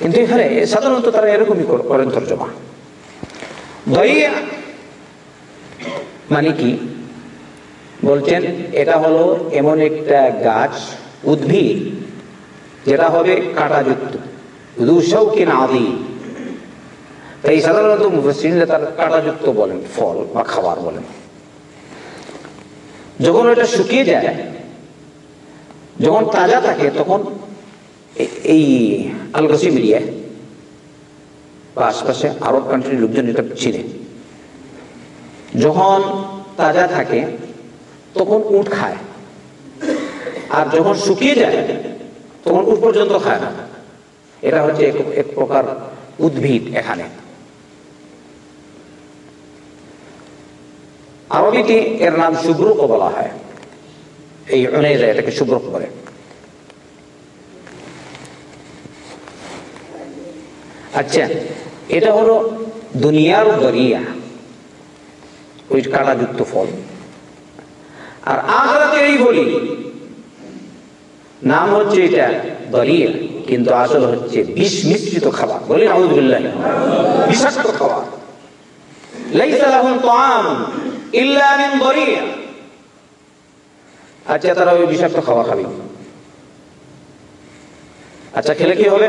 কিন্তু এখানে সাধারণত তারা এরকমই করেন তর্জমা। দরিয়া মানে কি? বলছেন, এটা হলো এমন একটা গাছ, উদ্ভিদ, যেটা হবে কাঁটাযুক্ত দুশৌকিন আদি। তাই সাধারণত মুফসিনরা তার কাঁটাযুক্ত বলেন, ফল বা খাবার বলেন। যখন ওটা শুকিয়ে যায়, যখন তাজা থাকে, তখন এই আলগসি মিলিয়ে বা আশপাশে আরব কান্ট্রির লোকজন এটা চিনে। যখন তাজা থাকে, তখন উঠ খায়। আর যখন শুকিয়ে যায়, তখন উঠ পর্যন্ত খায় না। এটা হচ্ছে এক প্রকার উদ্ভিদ এখানে। আরবিতে এর নাম শুভ্রক বলা হয়। এই অনেরা এটাকে শুভ্রক বলে। আচ্ছা এটা হলো দুনিয়ার দরিয়া ওই কালাযুক্ত ফল। আর আখরাতে এই বলি, নাম হচ্ছে এটা দরিয়া, কিন্তু আসল হচ্ছে বিষ মিশ্রিত খাবার। বলি আউদুল্লাহ বিষাক্ত খাবার। আচ্ছা তারা ওই বিষাক্ত খাবার খাবে। আচ্ছা খেলে কি হবে?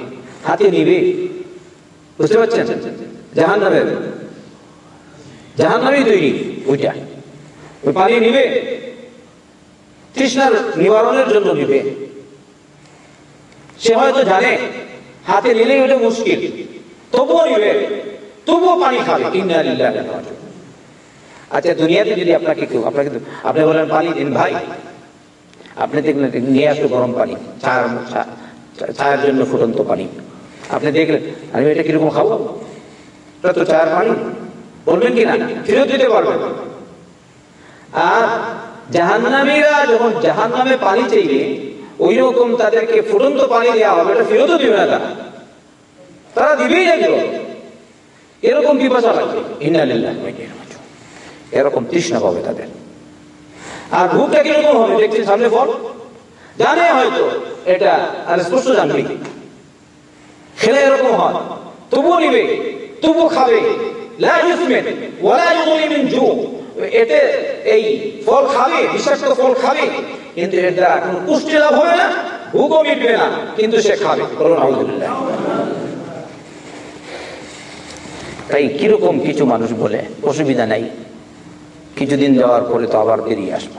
হাতে নিবে। বুঝতে পারছেন? জাহান নামের জাহান নামই তৈরি ওইটা। ওই পানি নিবে, তৃষ্ণার নিবারণের জন্য নিবে। সে হয়তো জানে, হাতে নিলেই ওটা মুশকিল। তবুও নিবে, তবুও পানি খাবে। আচ্ছা দুনিয়াতে যদি আপনাকে কেউ, আপনাকে আপনি বলেন, পানি দিন ভাই। আপনি দেখলেন, নিয়ে আসলো গরম পানি চায়ের জন্য ফুটন্ত পানি। আপনি দেখলেন, আমি এটা কীরকম খাব? তো চার পানি। বলবেন কি না ফেরত দিতে পারবেন। আর জাহান্নামীরা যখন জাহান নামে পানি চাইবে ওই রকম তাদেরকে ফুটন্ত পানি দেওয়া হবে, এটা ফেরতও দিবে না তারা। তারা দিবেই না কেউ। এরকম পিপাসা লাগবে। ইন্নালিল্লাহ এরকম তৃষ্ণা পাবে তাদের। আর ভুকটা কীরকম হবে? দেখছেন সামনে ফল? জানে হয়তো এটা আর স্পষ্ট জানবে খেলে এরকম হয়। তবুও নিবে, তবুও খাবে। এতে এই ফল খাবে, বিষাক্ত ফল খাবে, কিন্তু এর দ্বারা কোনো পুষ্টি লাভ হবে না ভুকও মিটবে না, কিন্তু সে খাবে। তাই কীরকম কিছু মানুষ বলে, অসুবিধা নাই। কিছুদিন যাওয়ার পরে তো আবার বেরিয়ে আসব।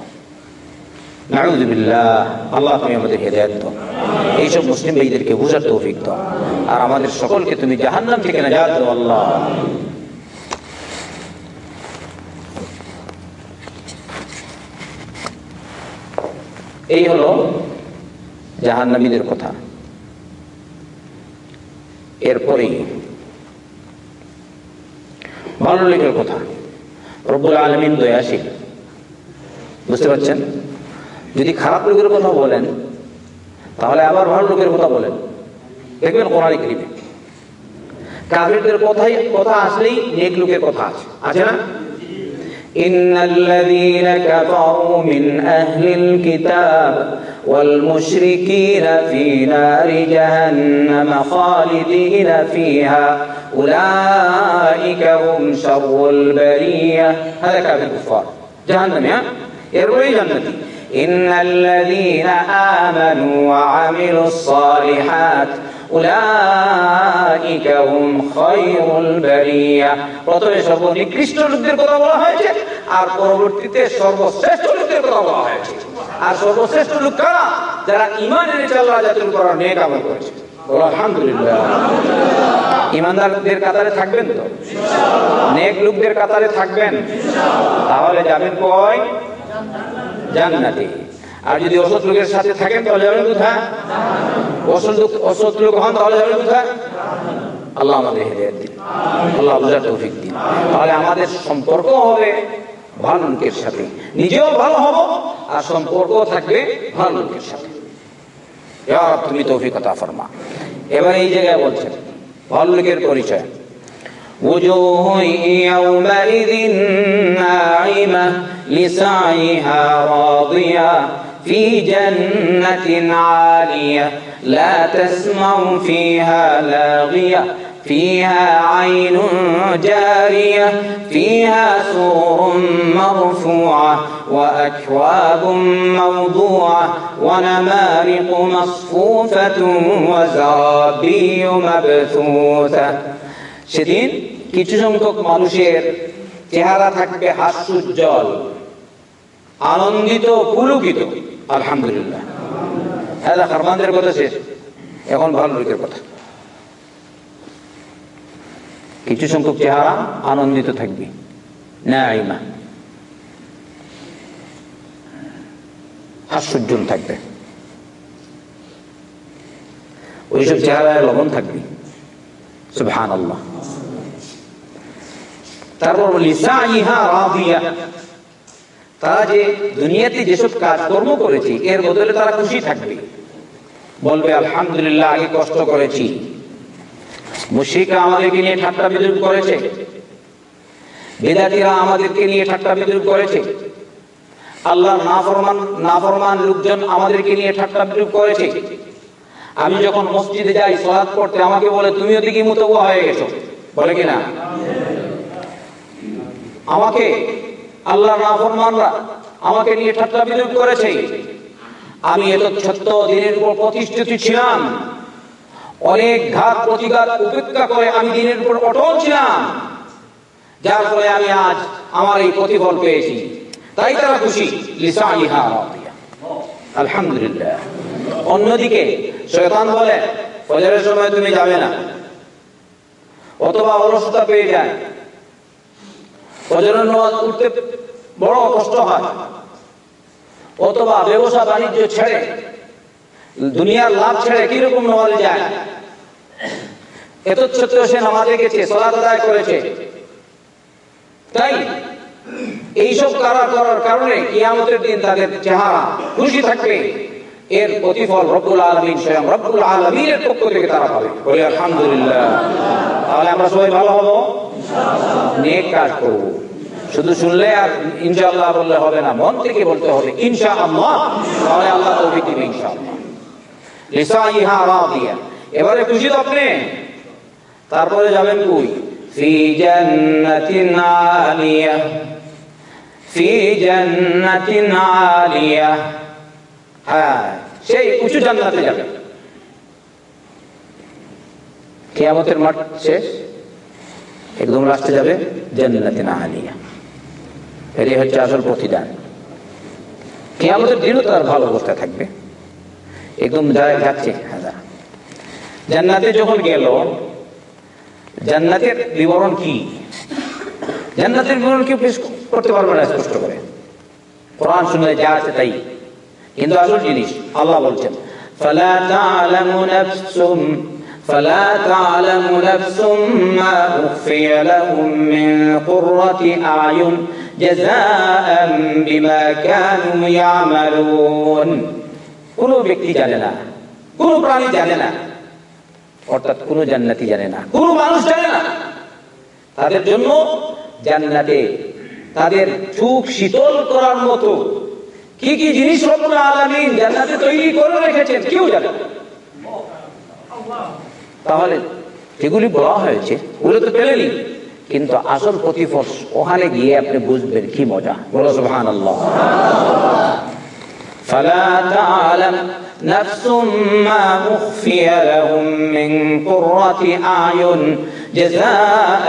আল্লাহ তুমি আমাদের হেদায়ত এইসব মুসলিম ভাইদেরকে তৌফিক আর আমাদের সকলকে তুমি থেকে আল্লাহ। এই হলো জাহান্নামীদের কথা। এরপরে ভালো লেগের কথা। রব্বুল আলমিন দয়াশীল। বুঝতে পারছেন? যদি খারাপ লোকের কথা বলেন তাহলে আবার ভালো লোকের কথা বলেন দেখবেন কোরআন করিবে কাফেরদের কথাই কথা আসলেই নেক লোকের কথা আছে আছে না إن الذين كفروا من أهل الكتاب والمشركين في نار جهنم خالدين فيها أولئك هم شر البرية هذا كافر الكفار جهنم يا يروي جنتي إن الذين آمنوا وعملوا الصالحات أولئك هم خير البرية প্রথমে সর্বনিকৃষ্ট লোকদের কথা বলা হয়েছে আর পরবর্তীতে সর্বশ্রেষ্ঠ লোকদের কথা বলা হয়েছে আর সর্বশ্রেষ্ঠ লোক কারা যারা ইমান এনেছে আল্লাহ জাতির করার নেক আমল করেছে বলো আলহামদুলিল্লাহ ইমানদারদের কাতারে থাকবেন তো নেক লোকদের কাতারে থাকবেন তাহলে যাবেন কয় জান্নাতে। আর যদি অসৎ লোকের সাথে থাকেন, তাহলে যাবেন কোথায়? অসৎ লোক অসৎ লোক হন, তাহলে যাবেন কোথায়? আল্লাহ আমাদের হেদায়ত দিন। আল্লাহ বুঝার তৌফিক দিন। তাহলে আমাদের সম্পর্ক হবে ভালো লোকের সাথে। নিজেও ভালো হব, আর সম্পর্ক থাকবে ভালো লোকের সাথে। তুমি তৌফিকতা ফরমা। এবার এই জায়গায় বলছেন, ভালো লোকের পরিচয়। وجوه يومئذ ناعمة لسعيها راضية في جنة عالية لا تسمع فيها لاغية فيها عين جارية فيها سور مرفوعة وأكواب موضوعة ونمارق مصفوفة وزرابي مبثوثة. شديد কিছু সংখ্যক মানুষের চেহারা থাকবে হাস্যোজ্জ্বল, আনন্দিত পুলকিত। আলহামদুলিল্লাহ। হ্যাঁ খারমানদের কথা শেষ। এখন ভালো লোকের কথা। কিছু সংখ্যক চেহারা আনন্দিত থাকবে। না হাস্যোজ্জ্বল থাকবে। ওইসব চেহারায় লবণ থাকবে। সুবহান আল্লাহ তারপর রাদিয়া। তারা যে দুনিয়াতে যেসব কাজকর্ম এর বদলে তারা খুশি থাকবে। বলবে আগে কষ্ট করেছি। মুশরিকরা আমাদেরকে নিয়ে ঠাট্টা বিদ্রুপ করেছে। আমাদেরকে নিয়ে ঠাট্টা করেছে। আল্লাহ নাফরমান লোকজন আমাদেরকে নিয়ে ঠাট্টা বিদ্রুপ করেছে। আমি যখন মসজিদে যাই সলাদ করতে আমাকে বলে, তুমিও দিকে মুতবা হয়ে গেছো। বলে কিনা? আমাকে আল্লাহ নাফরমানরা আমাকে নিয়ে ঠাট্টা বিদ্রুপ করেছে। আমি এত ছোট্ট দিনের উপর প্রতিষ্ঠিত ছিলাম। অনেক ঘাত প্রতিঘাত উপেক্ষা করে আমি দিনের উপর অটল ছিলাম। যার ফলে আমি আজ আমার এই প্রতিফল পেয়েছি। তাই তারা খুশি। আলহামদুলিল্লাহ। অন্যদিকে শয়তান বলে, ফজরের সময় তুমি যাবে না। অথবা অলসতা পেয়ে যায়। ফজরের নামাজ উঠতে বড় কষ্ট হয়। অথবা ব্যবসা বাণিজ্য ছেড়ে, দুনিয়ার লাভ ছেড়ে কীরকম নামাজে যায়? এত ছোট্ট সে নামাজে গেছে সলাত আদায় করেছে। তাই এইসব কারা করার কারণে কিয়ামতের দিন তাদের চেহারা খুশি থাকবে। এর প্রতিফল রব্বুল আলমিন স্বয়ং রব্বুল আলমিনের পক্ষ থেকে তারা পাবে। আলহামদুলিল্লাহ। তাহলে আমরা সবাই ভালো হব? শুধু শুনলে আর ইনশাআল্লাহ বললে হবে না, মন থেকে বলতে হবে, ইনশাআল্লাহ। এবারে খুশি তো আপনি? তারপরে যাবেন কই? ফি ফি হ্যাঁ সেই উঁচু জান্নাতে যাবে কিয়ামতের মাঠ শেষ? একদম লাস্টে যাবে জান্নাতিন আলিয়া এটাই হচ্ছে আসল প্রতিদান কিয়ামতের দিনও তার ভালো অবস্থা থাকবে একদম যায় যাচ্ছে হ্যাঁ জান্নাতে যখন গেল জান্নাতের বিবরণ কি জান্নাতের বিবরণ কেউ পেশ করতে পারবে না স্পষ্ট করে কোরআন শুনলে যা আছে তাই কিন্তু আসল জিনিস আল্লাহ বলছেন فلا تعلم نفس فلا تعلم نفس ما أخفي لهم من قرة أعين جزاء بما كانوا يعملون কোনো ব্যক্তি জানে না কোনো প্রাণী জানে না অর্থাৎ কোন জান্নাতি জানে না কোন মানুষ জানে না তাদের জন্য জান্নাতে তাদের চোখ শীতল করার মতো কি কি জিনিস রব্বুল আলামিন জান্নাতে তৈরি করে রেখেছেন কেউ জানে না তাহলে যেগুলি বলা হয়েছে ওগুলো তো পেলেনি কিন্তু আসল প্রতিফল ওখানে গিয়ে আপনি বুঝবেন কি মজা বলো সুবহান আল্লাহ فلا تعلم نفس ما أخفي لهم من قرة أعين جزاء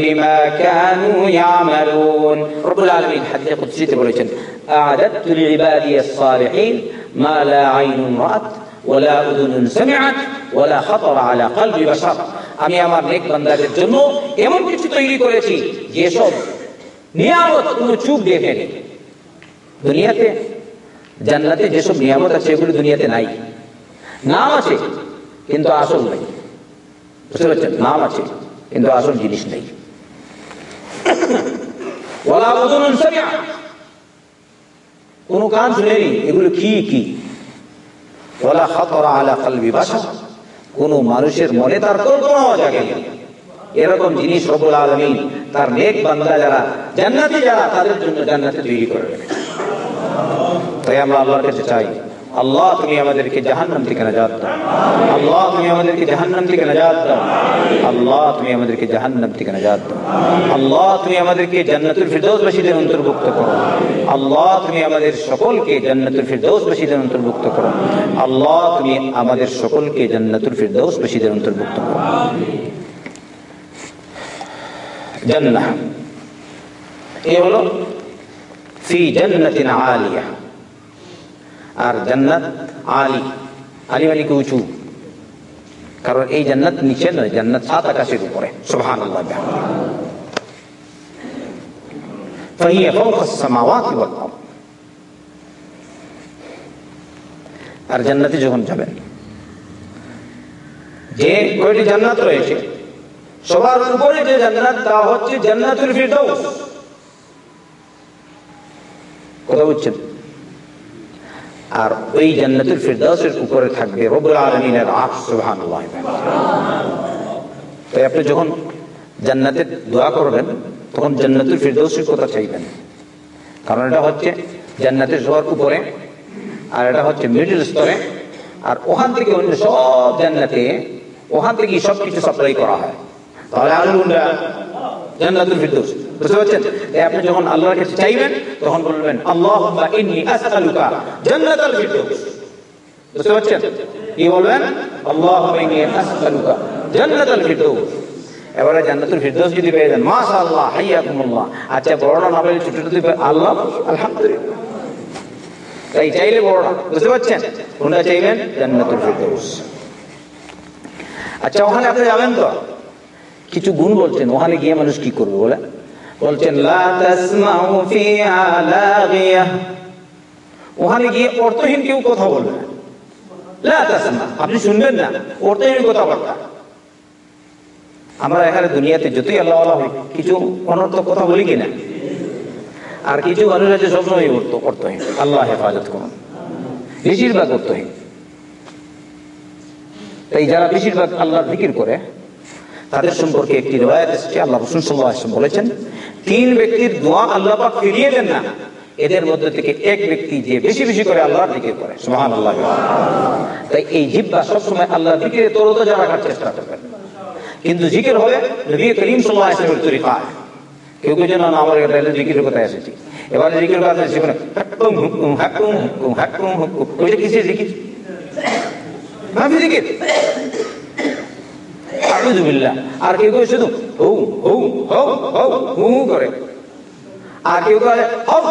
بما كانوا يعملون رب العالمين حديث قدسي বলেছেন أعددت لعبادي الصالحين ما لا عين رأت ওয়ালা উযুনুন সামিআত, ওয়ালা খাতার আলা কলবি বাশার। আমি আমার নেক বান্দাদের জন্য এমন কিছু তৈরি করেছি, যেসব নিয়ামত কোনো চুপ দিয়ে দুনিয়াতে, জান্নাতে যেসব নিয়ামত আছে, এগুলো দুনিয়াতে নাই। নাম আছে, কিন্তু আসল নাই। বুঝতে পারছেন? নাম আছে, কিন্তু আসল জিনিস নাই। ওলা উযুনুন সমিয়া কোনো কান শুনেনি, এগুলো কি কি? ওলা খাতরা আলা কালবি বাসা কোন মানুষের মনে তার কল্পনাও এরকম জিনিস রবুল আলমী তার নেক বান্দা যারা, জান্নাতি যারা, তাদের জন্য জান্নাতে তৈরি করে তাই আমরা আল্লাহর কাছে চাই আল্লাহ তুমি আমাদেরকে জাহান্নাম থেকে নাজাত দাও আল্লাহ তুমি আমাদেরকে জাহান্নাম থেকে নাজাত দাও আল্লাহ তুমি আমাদেরকে জাহান্নাম থেকে নাজাত দাও আল্লাহ তুমি আমাদেরকে জান্নাতুল ফিরদৌসবাসীদের অন্তর্ভুক্ত করো আল্লাহ তুমি আমাদের সকলকে জান্নাতুল ফিরদৌসবাসীদের অন্তর্ভুক্ত করো আল্লাহ তুমি আমাদের সকলকে জান্নাতুল ফিরদৌসবাসীদের অন্তর্ভুক্ত করো জান্নাহ এ হলো ফি জান্নাতিন আলিয়া আর জান্নাত আলী আলী মানে উঁচু? কারণ এই জান্নাত নিচে নয়, জান্নাত সাত আকাশের উপরে। সোহান আর জান্নাতে যখন যাবেন, যে কয়টি জান্নাত রয়েছে, সবার উপরে যে জান্নাত তা হচ্ছে জান্নাতুল ফিরদাউস। কথা বুঝছেন আর ওই জান্নাতুল ফিরদাউসের উপরে থাকবে রব্বুল সুবহানাল্লাহ। তাই আপনি যখন জান্নাতের দোয়া করবেন, তখন জান্নাতুল ফিরদাউসের কথা চাইবেন। কারণ এটা হচ্ছে জান্নাতের সবার উপরে, আর এটা হচ্ছে মিডল স্তরে, আর ওখান থেকে অন্য সব জান্নাতে, ওখান থেকে সব কিছু সাপ্লাই করা হয়। তাহলে আলুন্ডা জান্নাতুল ফিরদৌস বুঝতে পারছেন? আপনি যখন চাইবেন, তখন বলবেন বুঝতে পারছেন? কি বলবেন? এবারে জান্নাতুল ফিরদৌস যদি পেয়ে যান, মাশাআল্লাহ, হাইয়াকুমুল্লাহ। আচ্ছা বড়টা না পেলে ছোট আল্লাহ, আলহামদুলিল্লাহ। তাই চাইলে বড়টা বুঝতে পারছেন? কোনটা চাইবেন? জান্নাতুল ফিরদৌস। আচ্ছা ওখানে আপনি যাবেন তো? কিছু গুণ বলছেন, ওখানে গিয়ে মানুষ কি করবে বলে বলছেন ওখানে গিয়ে অর্থহীন কেউ কথা বলবে আপনি শুনবেন না, অর্থহীন কথাবার্তা। আমরা এখানে দুনিয়াতে যতই আল্লাহ হই, কিছু অনর্থক কথা বলি কিনা? আর কিছু মানুষ আছে সবসময় অর্থহীন। আল্লাহ হেফাজত করুন। বেশিরভাগ অর্থহীন। তাই যারা বেশিরভাগ আল্লাহর ফিকির করে, তাদের সম্পর্কে একটি এসেছে, আল্লাহ রসুল সাল্লাহ বলেছেন তিন ব্যক্তির দোয়া আল্লাহ পাক ফিরিয়ে দেন না, এদের মধ্যে থেকে এক ব্যক্তি যে বেশি বেশি করে আল্লাহর দিকে করে সুহান আল্লাহ তাই এই জিব্বা সবসময় আল্লাহর দিকে তরতাজা রাখার চেষ্টা করবেন। কিন্তু জিকির হবে নবী করিম সাল্লাহ ইসলামের তরিকায় কেউ কেউ যেন আমার এটা জিকিরের কথায় এসেছি। এবারে জিকির কথা সেখানে হাক্কুম হুকুম হাক্কুম হুকুম হাক্কুম হুকুম ওইটা কিসের জিকির? ভাবি জিকির। আর কেউ কেউ শুধু হৌ হৌ হৌ করে। আর কেউ হৌ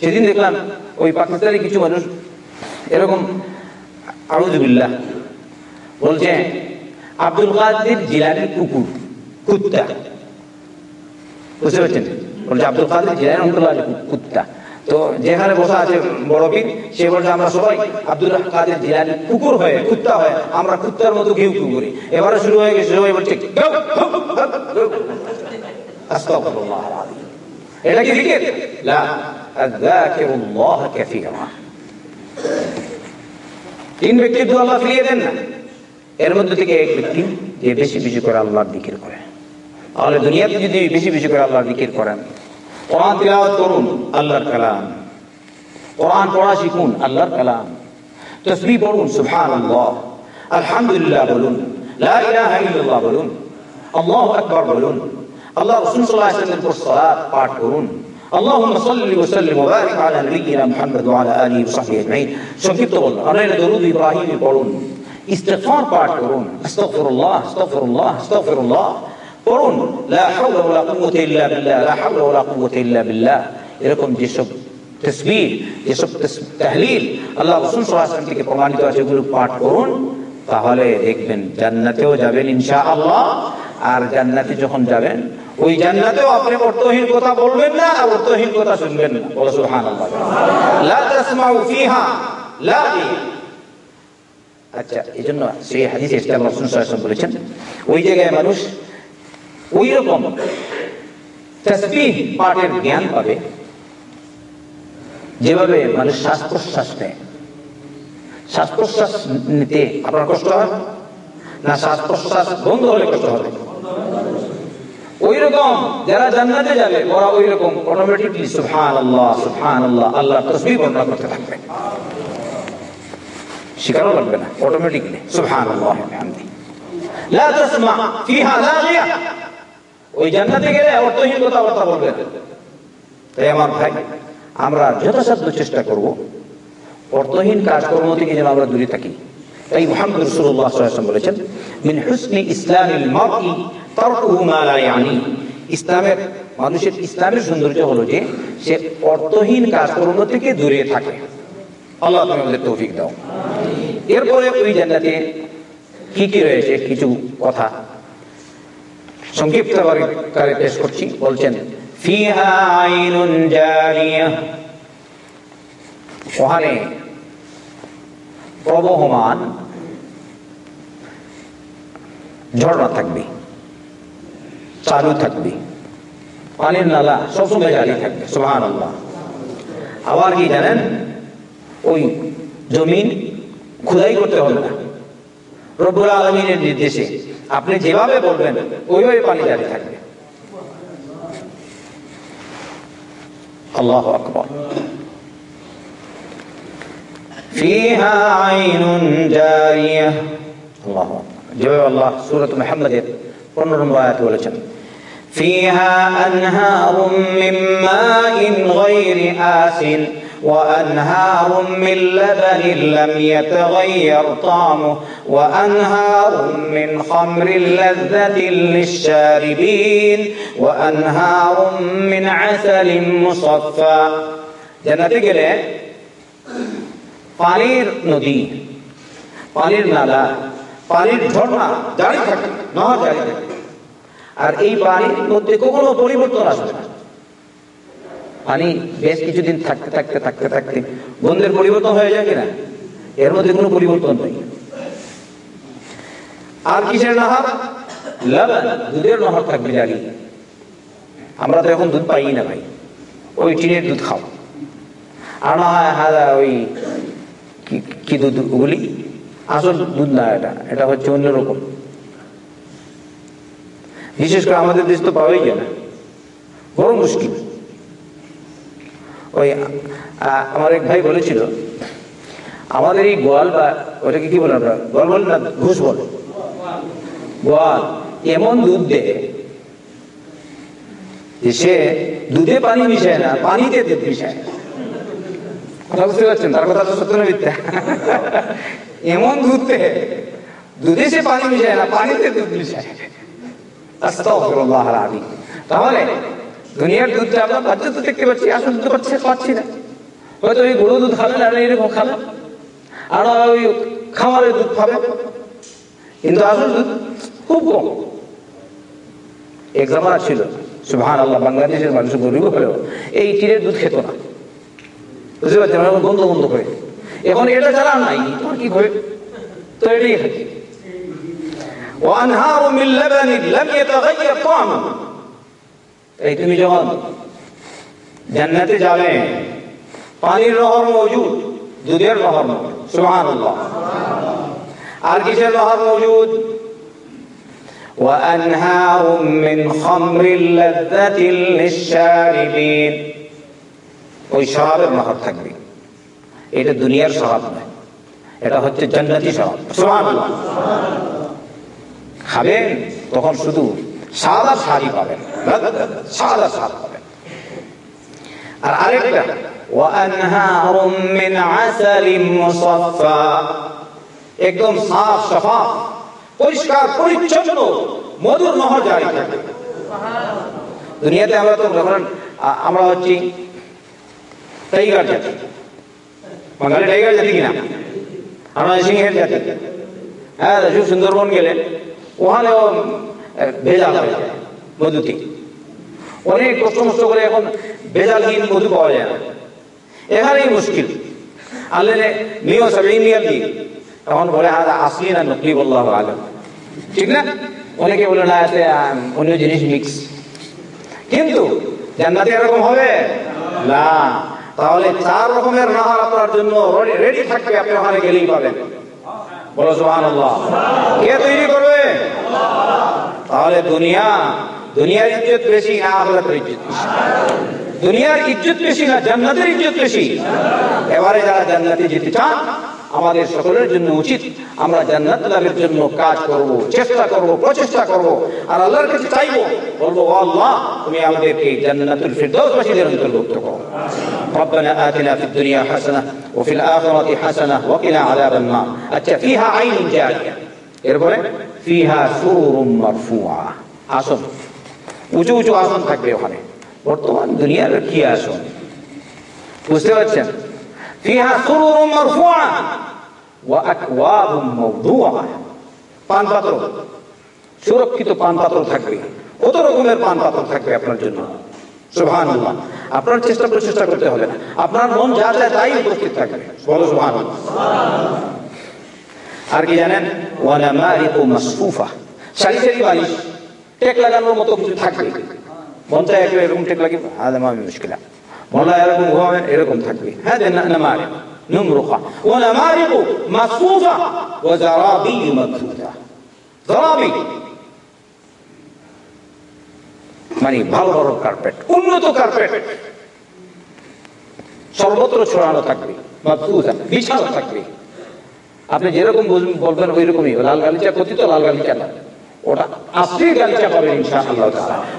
সেদিন দেখলাম ওই পাকিস্তানি কিছু মানুষ এরকম বলছে, আব্দুল কাদের জিলানি কুকুর, কুত্তা। বুঝতে পারছেন? বলছে, আব্দুল কাদের জিলানি কুত্তা। তো যেখানে বসা আছে বড় পীর সে বলছে আমরা সবাই আব্দুল কাদের জিলানি কুকুর হয়ে কুত্তা হয়ে আমরা কুত্তার মতো ঘেউ ঘেউ করি এবারে শুরু হয়ে গেছে সবাই বলছে। এটা কি জিকির লা আযাকিরুল্লাহ কাসীরা তিন ব্যক্তির দোয়া আল্লাহ ফিরিয়ে দেন না এর মধ্যে থেকে এক ব্যক্তি যে বেশি বেশি করে আল্লাহর দিকির করে তাহলে দুনিয়াতে যদি বেশি বেশি করে আল্লাহর দিকির করেন কোরআন তিলাওয়াত করুন আল্লাহর কালাম কোরআন পড়া শিখুন আল্লাহর কালাম তসবিহ পড়ুন সুবহানাল্লাহ আলহামদুলিল্লাহ বলুন লা ইলাহা ইল্লাল্লাহ বলুন আল্লাহু আকবার বলুন আল্লাহ রাসূল সাল্লাল্লাহু আলাইহি ওয়াসাল্লামের উপর সালাত পাঠ করুন اللهم صل وسلم وبارك على نبينا محمد وعلى اله وصحبه اجمعين সংক্ষিপ্ত বলুন আপনারা দরুদ ইব্রাহিমী পড়ুন ইস্তেগফার পাঠ করুন আস্তাগফিরুল্লাহ আস্তাগফিরুল্লাহ আস্তাগফিরুল্লাহ পড়ুন। এরকম যেসব আল্লাহ থেকে প্রমাণিত তাহলে দেখবেন জান্নাতেও যাবেন ইনশাআল্লাহ, আর জান্নাতে যখন যাবেন, ওই জান্নাতেও আপনি অর্থহীন কথা বলবেন না অর্থহীন কথা শুনবেন আচ্ছা এই জন্য সেই বলেছেন, ওই জায়গায় মানুষ ওই রকম পাঠের জ্ঞান পাবে। যেভাবে মানুষ শ্বাস প্রশ্বাস নেয়। শ্বাস প্রশ্বাস নিতে আপনার কষ্ট হয়? না শ্বাস প্রশ্বাস বন্ধ হলে কষ্ট হবে? ওই রকম যারা জান্নাতে যাবে, ওরা ওই রকম অটোমেটিকলি সুবহান আল্লাহ আল্লাহ আল্লাহ বর্ণনা করতে থাকবে। শিকারও লাগবে না অটোমেটিকলি সুবহান আল্লাহ লা তাসমা ফিহা ওই জান্নাতে গেলে অর্থহীন কথাবার্তা বলবে তাই আমার ভাই, আমরা যথাসাধ্য চেষ্টা করব। অর্থহীন কাজকর্ম থেকে যেন আমরা দূরে থাকি। তাই মুহাম্মদ ওয়াসাল্লাম বলেছেন, মিন হুসনি ইসলামিল মারই তারকুহু মা ইসলামের, মানুষের ইসলামের সৌন্দর্য হলো যে, সে অর্থহীন কাজকর্ম থেকে দূরে থাকে। আল্লাহ তুমি আমাদের তৌফিক দাও। এরপরে ওই জান্নাতে কি কি রয়েছে? কিছু কথা সংক্ষিপ্ত কারে পেশ করছি, বলছেন প্রবহমান ঝর্ণা থাকবে, চালু থাকবে, পানির নালা সবসময় জারি থাকবে সোহান আবার কি জানেন? ওই জমিন খুদাই করতে হবে না। রব্বুল আলমিনের নির্দেশে আপনি যেভাবে বলবেন ওইভাবে পানি জারি থাকবে আল্লাহ আকবর فيها عين جارية الله أكبر যেভাবে আল্লাহ সুরত মেহাম্মদের পনেরো নম্বর আয়াত বলেছেন فيها أنهار من ماء غير آسن وأنهار من لبن لم يتغير طعمه وأنهار من خمر لذة للشاربين وأنهار من عسل مصفى জান্নাতে গেলে পানির নদী পানির নালা পানির ঝর্ণা জারি থাকে নহর জারি থাকে আর এই পানির মধ্যে কখনো পরিবর্তন আসবে না পানি বেশ কিছুদিন থাকতে থাকতে থাকতে থাকতে গন্ধের পরিবর্তন হয়ে যায় কিনা? এর মধ্যে কোনো পরিবর্তন নেই। আর কিসের নাহার দুধের নহর থাকবে জারি আমরা তো এখন দুধ পাই না ভাই। ওই টিনের দুধ খাও। আর না হয় হাজা ওই কি দুধ ওগুলি? আসল দুধ না এটা এটা হচ্ছে অন্যরকম বিশেষ করে আমাদের দেশ তো পাওয়াই যায় না। বড় মুশকিল। ওই আমার এক ভাই বলেছিল, আমাদের এই গোয়াল বা ওটাকে কি বলেন গোয়াল বলেন না ঘুষ বল? গোয়াল। এমন দুধ দেয় সে দুধে পানি মিশায় না, পানিতে দুধ মিশায়। কথা বুঝতে পারছেন? তার কথা তো সত্য না মিথ্যা। এমন দুধ দেয় দুধে সে পানি মিশায় না, পানিতে দুধ মিশায়। তাহলে দুনিয়ার দুধটা আমরা বাচ্চা তো দেখতে পাচ্ছি আসল দুধ পাচ্ছি পাচ্ছি না হয়তো ওই গরু দুধ খাবেন আর এরকম খাবেন আর ওই খামারের দুধ খাবে কিন্তু আসল দুধ খুব কম এক জামানা ছিল সুহান আল্লাহ বাংলাদেশের মানুষ গরিব হলেও এই টিনের দুধ খেত না বুঝতে পারছেন এখন বন্ধ বন্ধ হয়ে এখন এটা ছাড়া নাই তোমার কি হবে তো এটাই খাচ্ছি وأنهار من لبن لم يتغير طعمه এই তুমি যখন জান্নাতে যাবে পানির নহর মজুদ দুধের নহর মজুদ সুবহানাল্লাহ আর কিসের নহর মজুদ وأنهار من خمر لذة للشاربين ওই শরাবের নহর থাকবে এটা দুনিয়ার শরাব নয় এটা হচ্ছে জান্নাতি শরাব সুবহানাল্লাহ খাবেন তখন শুধু সাদা শাড়ি পাবেন সাদা স্বাদ পাবেন আর আরেকটা وأنهار من عسل مصفى একদম সাফ সাফা পরিষ্কার পরিচ্ছন্ন মধুর নহর জারি থাকে দুনিয়াতে আমরা তো যখন আমরা হচ্ছি টাইগার জাতি বাঙালি টাইগার জাতি কিনা আমরা সিংহের জাতি হ্যাঁ সুন্দরবন গেলেন ওখানেও ভেজাল হয়ে যায় মধুতে অনেক কষ্ট মষ্ট করে এখন ভেজালহীন মধু পাওয়া যায় এখানেই মুশকিল। আল্লাহ নিও সাবিন দিন তখন বলে আসলি না নকলি বললাম আলম। ঠিক না? অনেকে বলে, না এতে অন্য জিনিস মিক্স কিন্তু জান্নাতে এরকম হবে? না। তাহলে চার রকমের নাহার আপনার জন্য রেডি থাকবে, আপনি ওখানে গেলেই পাবেন। বলো সুহান কে তৈরি করবে? তাহলে দুনিয়া দুনিয়ার ইজ্জত বেশি না আখরাতের ইজ্জত বেশি দুনিয়ার ইজ্জত বেশি না জান্নাতের ইজ্জত বেশি এবারে যারা জান্নাতে যেতে চান আমাদের সকলের জন্য উচিত আমরা জান্নাত লাভের জন্য কাজ করব চেষ্টা করব প্রচেষ্টা করব আর আল্লাহর কাছে চাইবো বলবো ও আল্লাহ তুমি আমাদেরকে জান্নাতুল ফিরদৌসবাসীদের অন্তর্ভুক্ত করো ربنا آتنا في الدنيا حسنة وفي الآخرة حسنة وقنا عذاب النار আচ্ছা فيها عين جارية এরপরে فيها سرر مرفوعة আসন উঁচু উঁচু আসন থাকবে ওখানে। বর্তমান দুনিয়ার কি আসন? বুঝতে পারছেন? সুরক্ষিত থাকবে। কত রকমের থাকবে আপনার জন্য? আপনার চেষ্টা করতে হবে আপনার মন যা তাই উপস্থিত থাকবে। আর কি জানেন? সারি সারি বালিশ। টেক লাগানোর মতো কিছু থাকবে মন চায় একটু এরকম টেক লাগে আদম আমি মুশকিলা মোল্লা এরকম ঘুমাবেন এরকম থাকবে হ্যাঁ নামারিক نمرقة ونمارق مصفوفة وزرابي مبثوثة زرابي মানে ভালো বড় কার্পেট উন্নত কার্পেট সর্বত্র ছড়ানো থাকবে মাবসুসা বিছানো থাকবে আপনি যেরকম বলবেন ওই রকমই লাল গালিচা কথিত লাল গালিচা না ওটা আসলি গালিচা পাবেন ইনশাআল্লাহ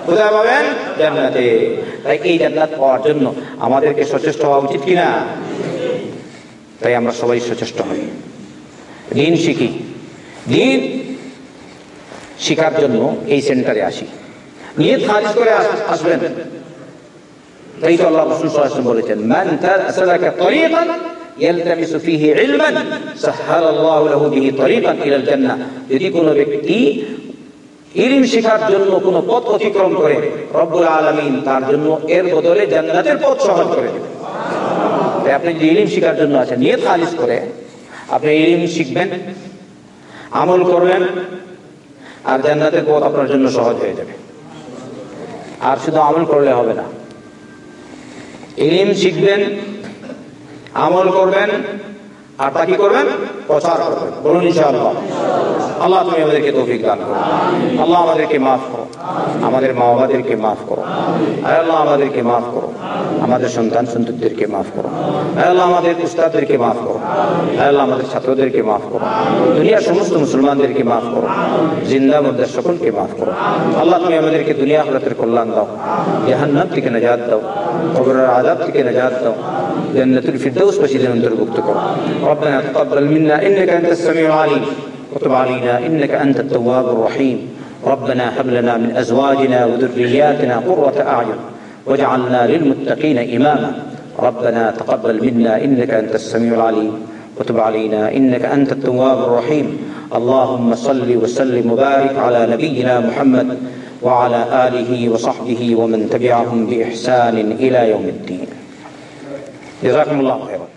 কোথায় পাবেন জান্নাতে তাই এই জান্নাত পাওয়ার জন্য আমাদেরকে সচেষ্ট হওয়া উচিত কিনা তাই আমরা সবাই সচেষ্ট হই দিন শিখি দিন শিখার জন্য এই সেন্টারে আসি নিয়ে খারিজ করে আসবেন তাই তো আল্লাহ রসুল সাল্লাল্লাহু বলেছেন মান তাসালাকা তরিকান يلتمس فيه علما سهل الله له به طريقا الى الجنه যদি কোনো ব্যক্তি ইলম শেখার জন্য কোনো পথ অতিক্রম করে রব্বুল আলামিন তার জন্য এর বদলে জান্নাতের পথ সহজ করে তাই আপনি যদি ইলিম শিখার জন্য আছেন, নিয়ত খালিজ করে, আপনি ইলিম শিখবেন, আমল করবেন, আর জান্নাতের পথ আপনার জন্য সহজ হয়ে যাবে। আর শুধু আমল করলে হবে না। ইলিম শিখবেন, আমল করবেন, আর তা কি করবেন? প্রচার করবে বলুন ইনশাআল্লাহ। আল্লাহ তুমি আমাদেরকে তৌফিক দান করো। আল্লাহ আমাদেরকে মাফ করো। আমাদের মা বাবাদেরকে মাফ করো। আল্লাহ আমাদেরকে মাফ করো। আমাদের সন্তান সন্ততিদেরকে মাফ করো। আল্লাহ আমাদের উস্তাদদেরকে মাফ করো। আল্লাহ আমাদের ছাত্রদেরকে মাফ করো। দুনিয়ার সমস্ত মুসলমানদেরকে মাফ করো। জিন্দা মধ্যে সকলকে মাফ করো। আল্লাহ তুমি আমাদেরকে দুনিয়া আখরাতের কল্যাণ দাও। জাহান্নাম থেকে নাজাত দাও। কবরের আজাদ থেকে নাজাত দাও। জান্নাতুল ফিরদাউস বাসীদের অন্তর্ভুক্ত করো। রব্বানা তাকাব্বাল মিন্না إنك أنت السميع العليم. وتب علينا إنك أنت التواب الرحيم. ربنا هب لنا من أزواجنا وذرياتنا قرة أعين. واجعلنا للمتقين إماما. ربنا تقبل منا إنك أنت السميع العليم. وتب علينا إنك أنت التواب الرحيم. اللهم صل وسلم وبارك على نبينا محمد وعلى آله وصحبه ومن تبعهم بإحسان إلى يوم الدين. جزاكم الله خيرا.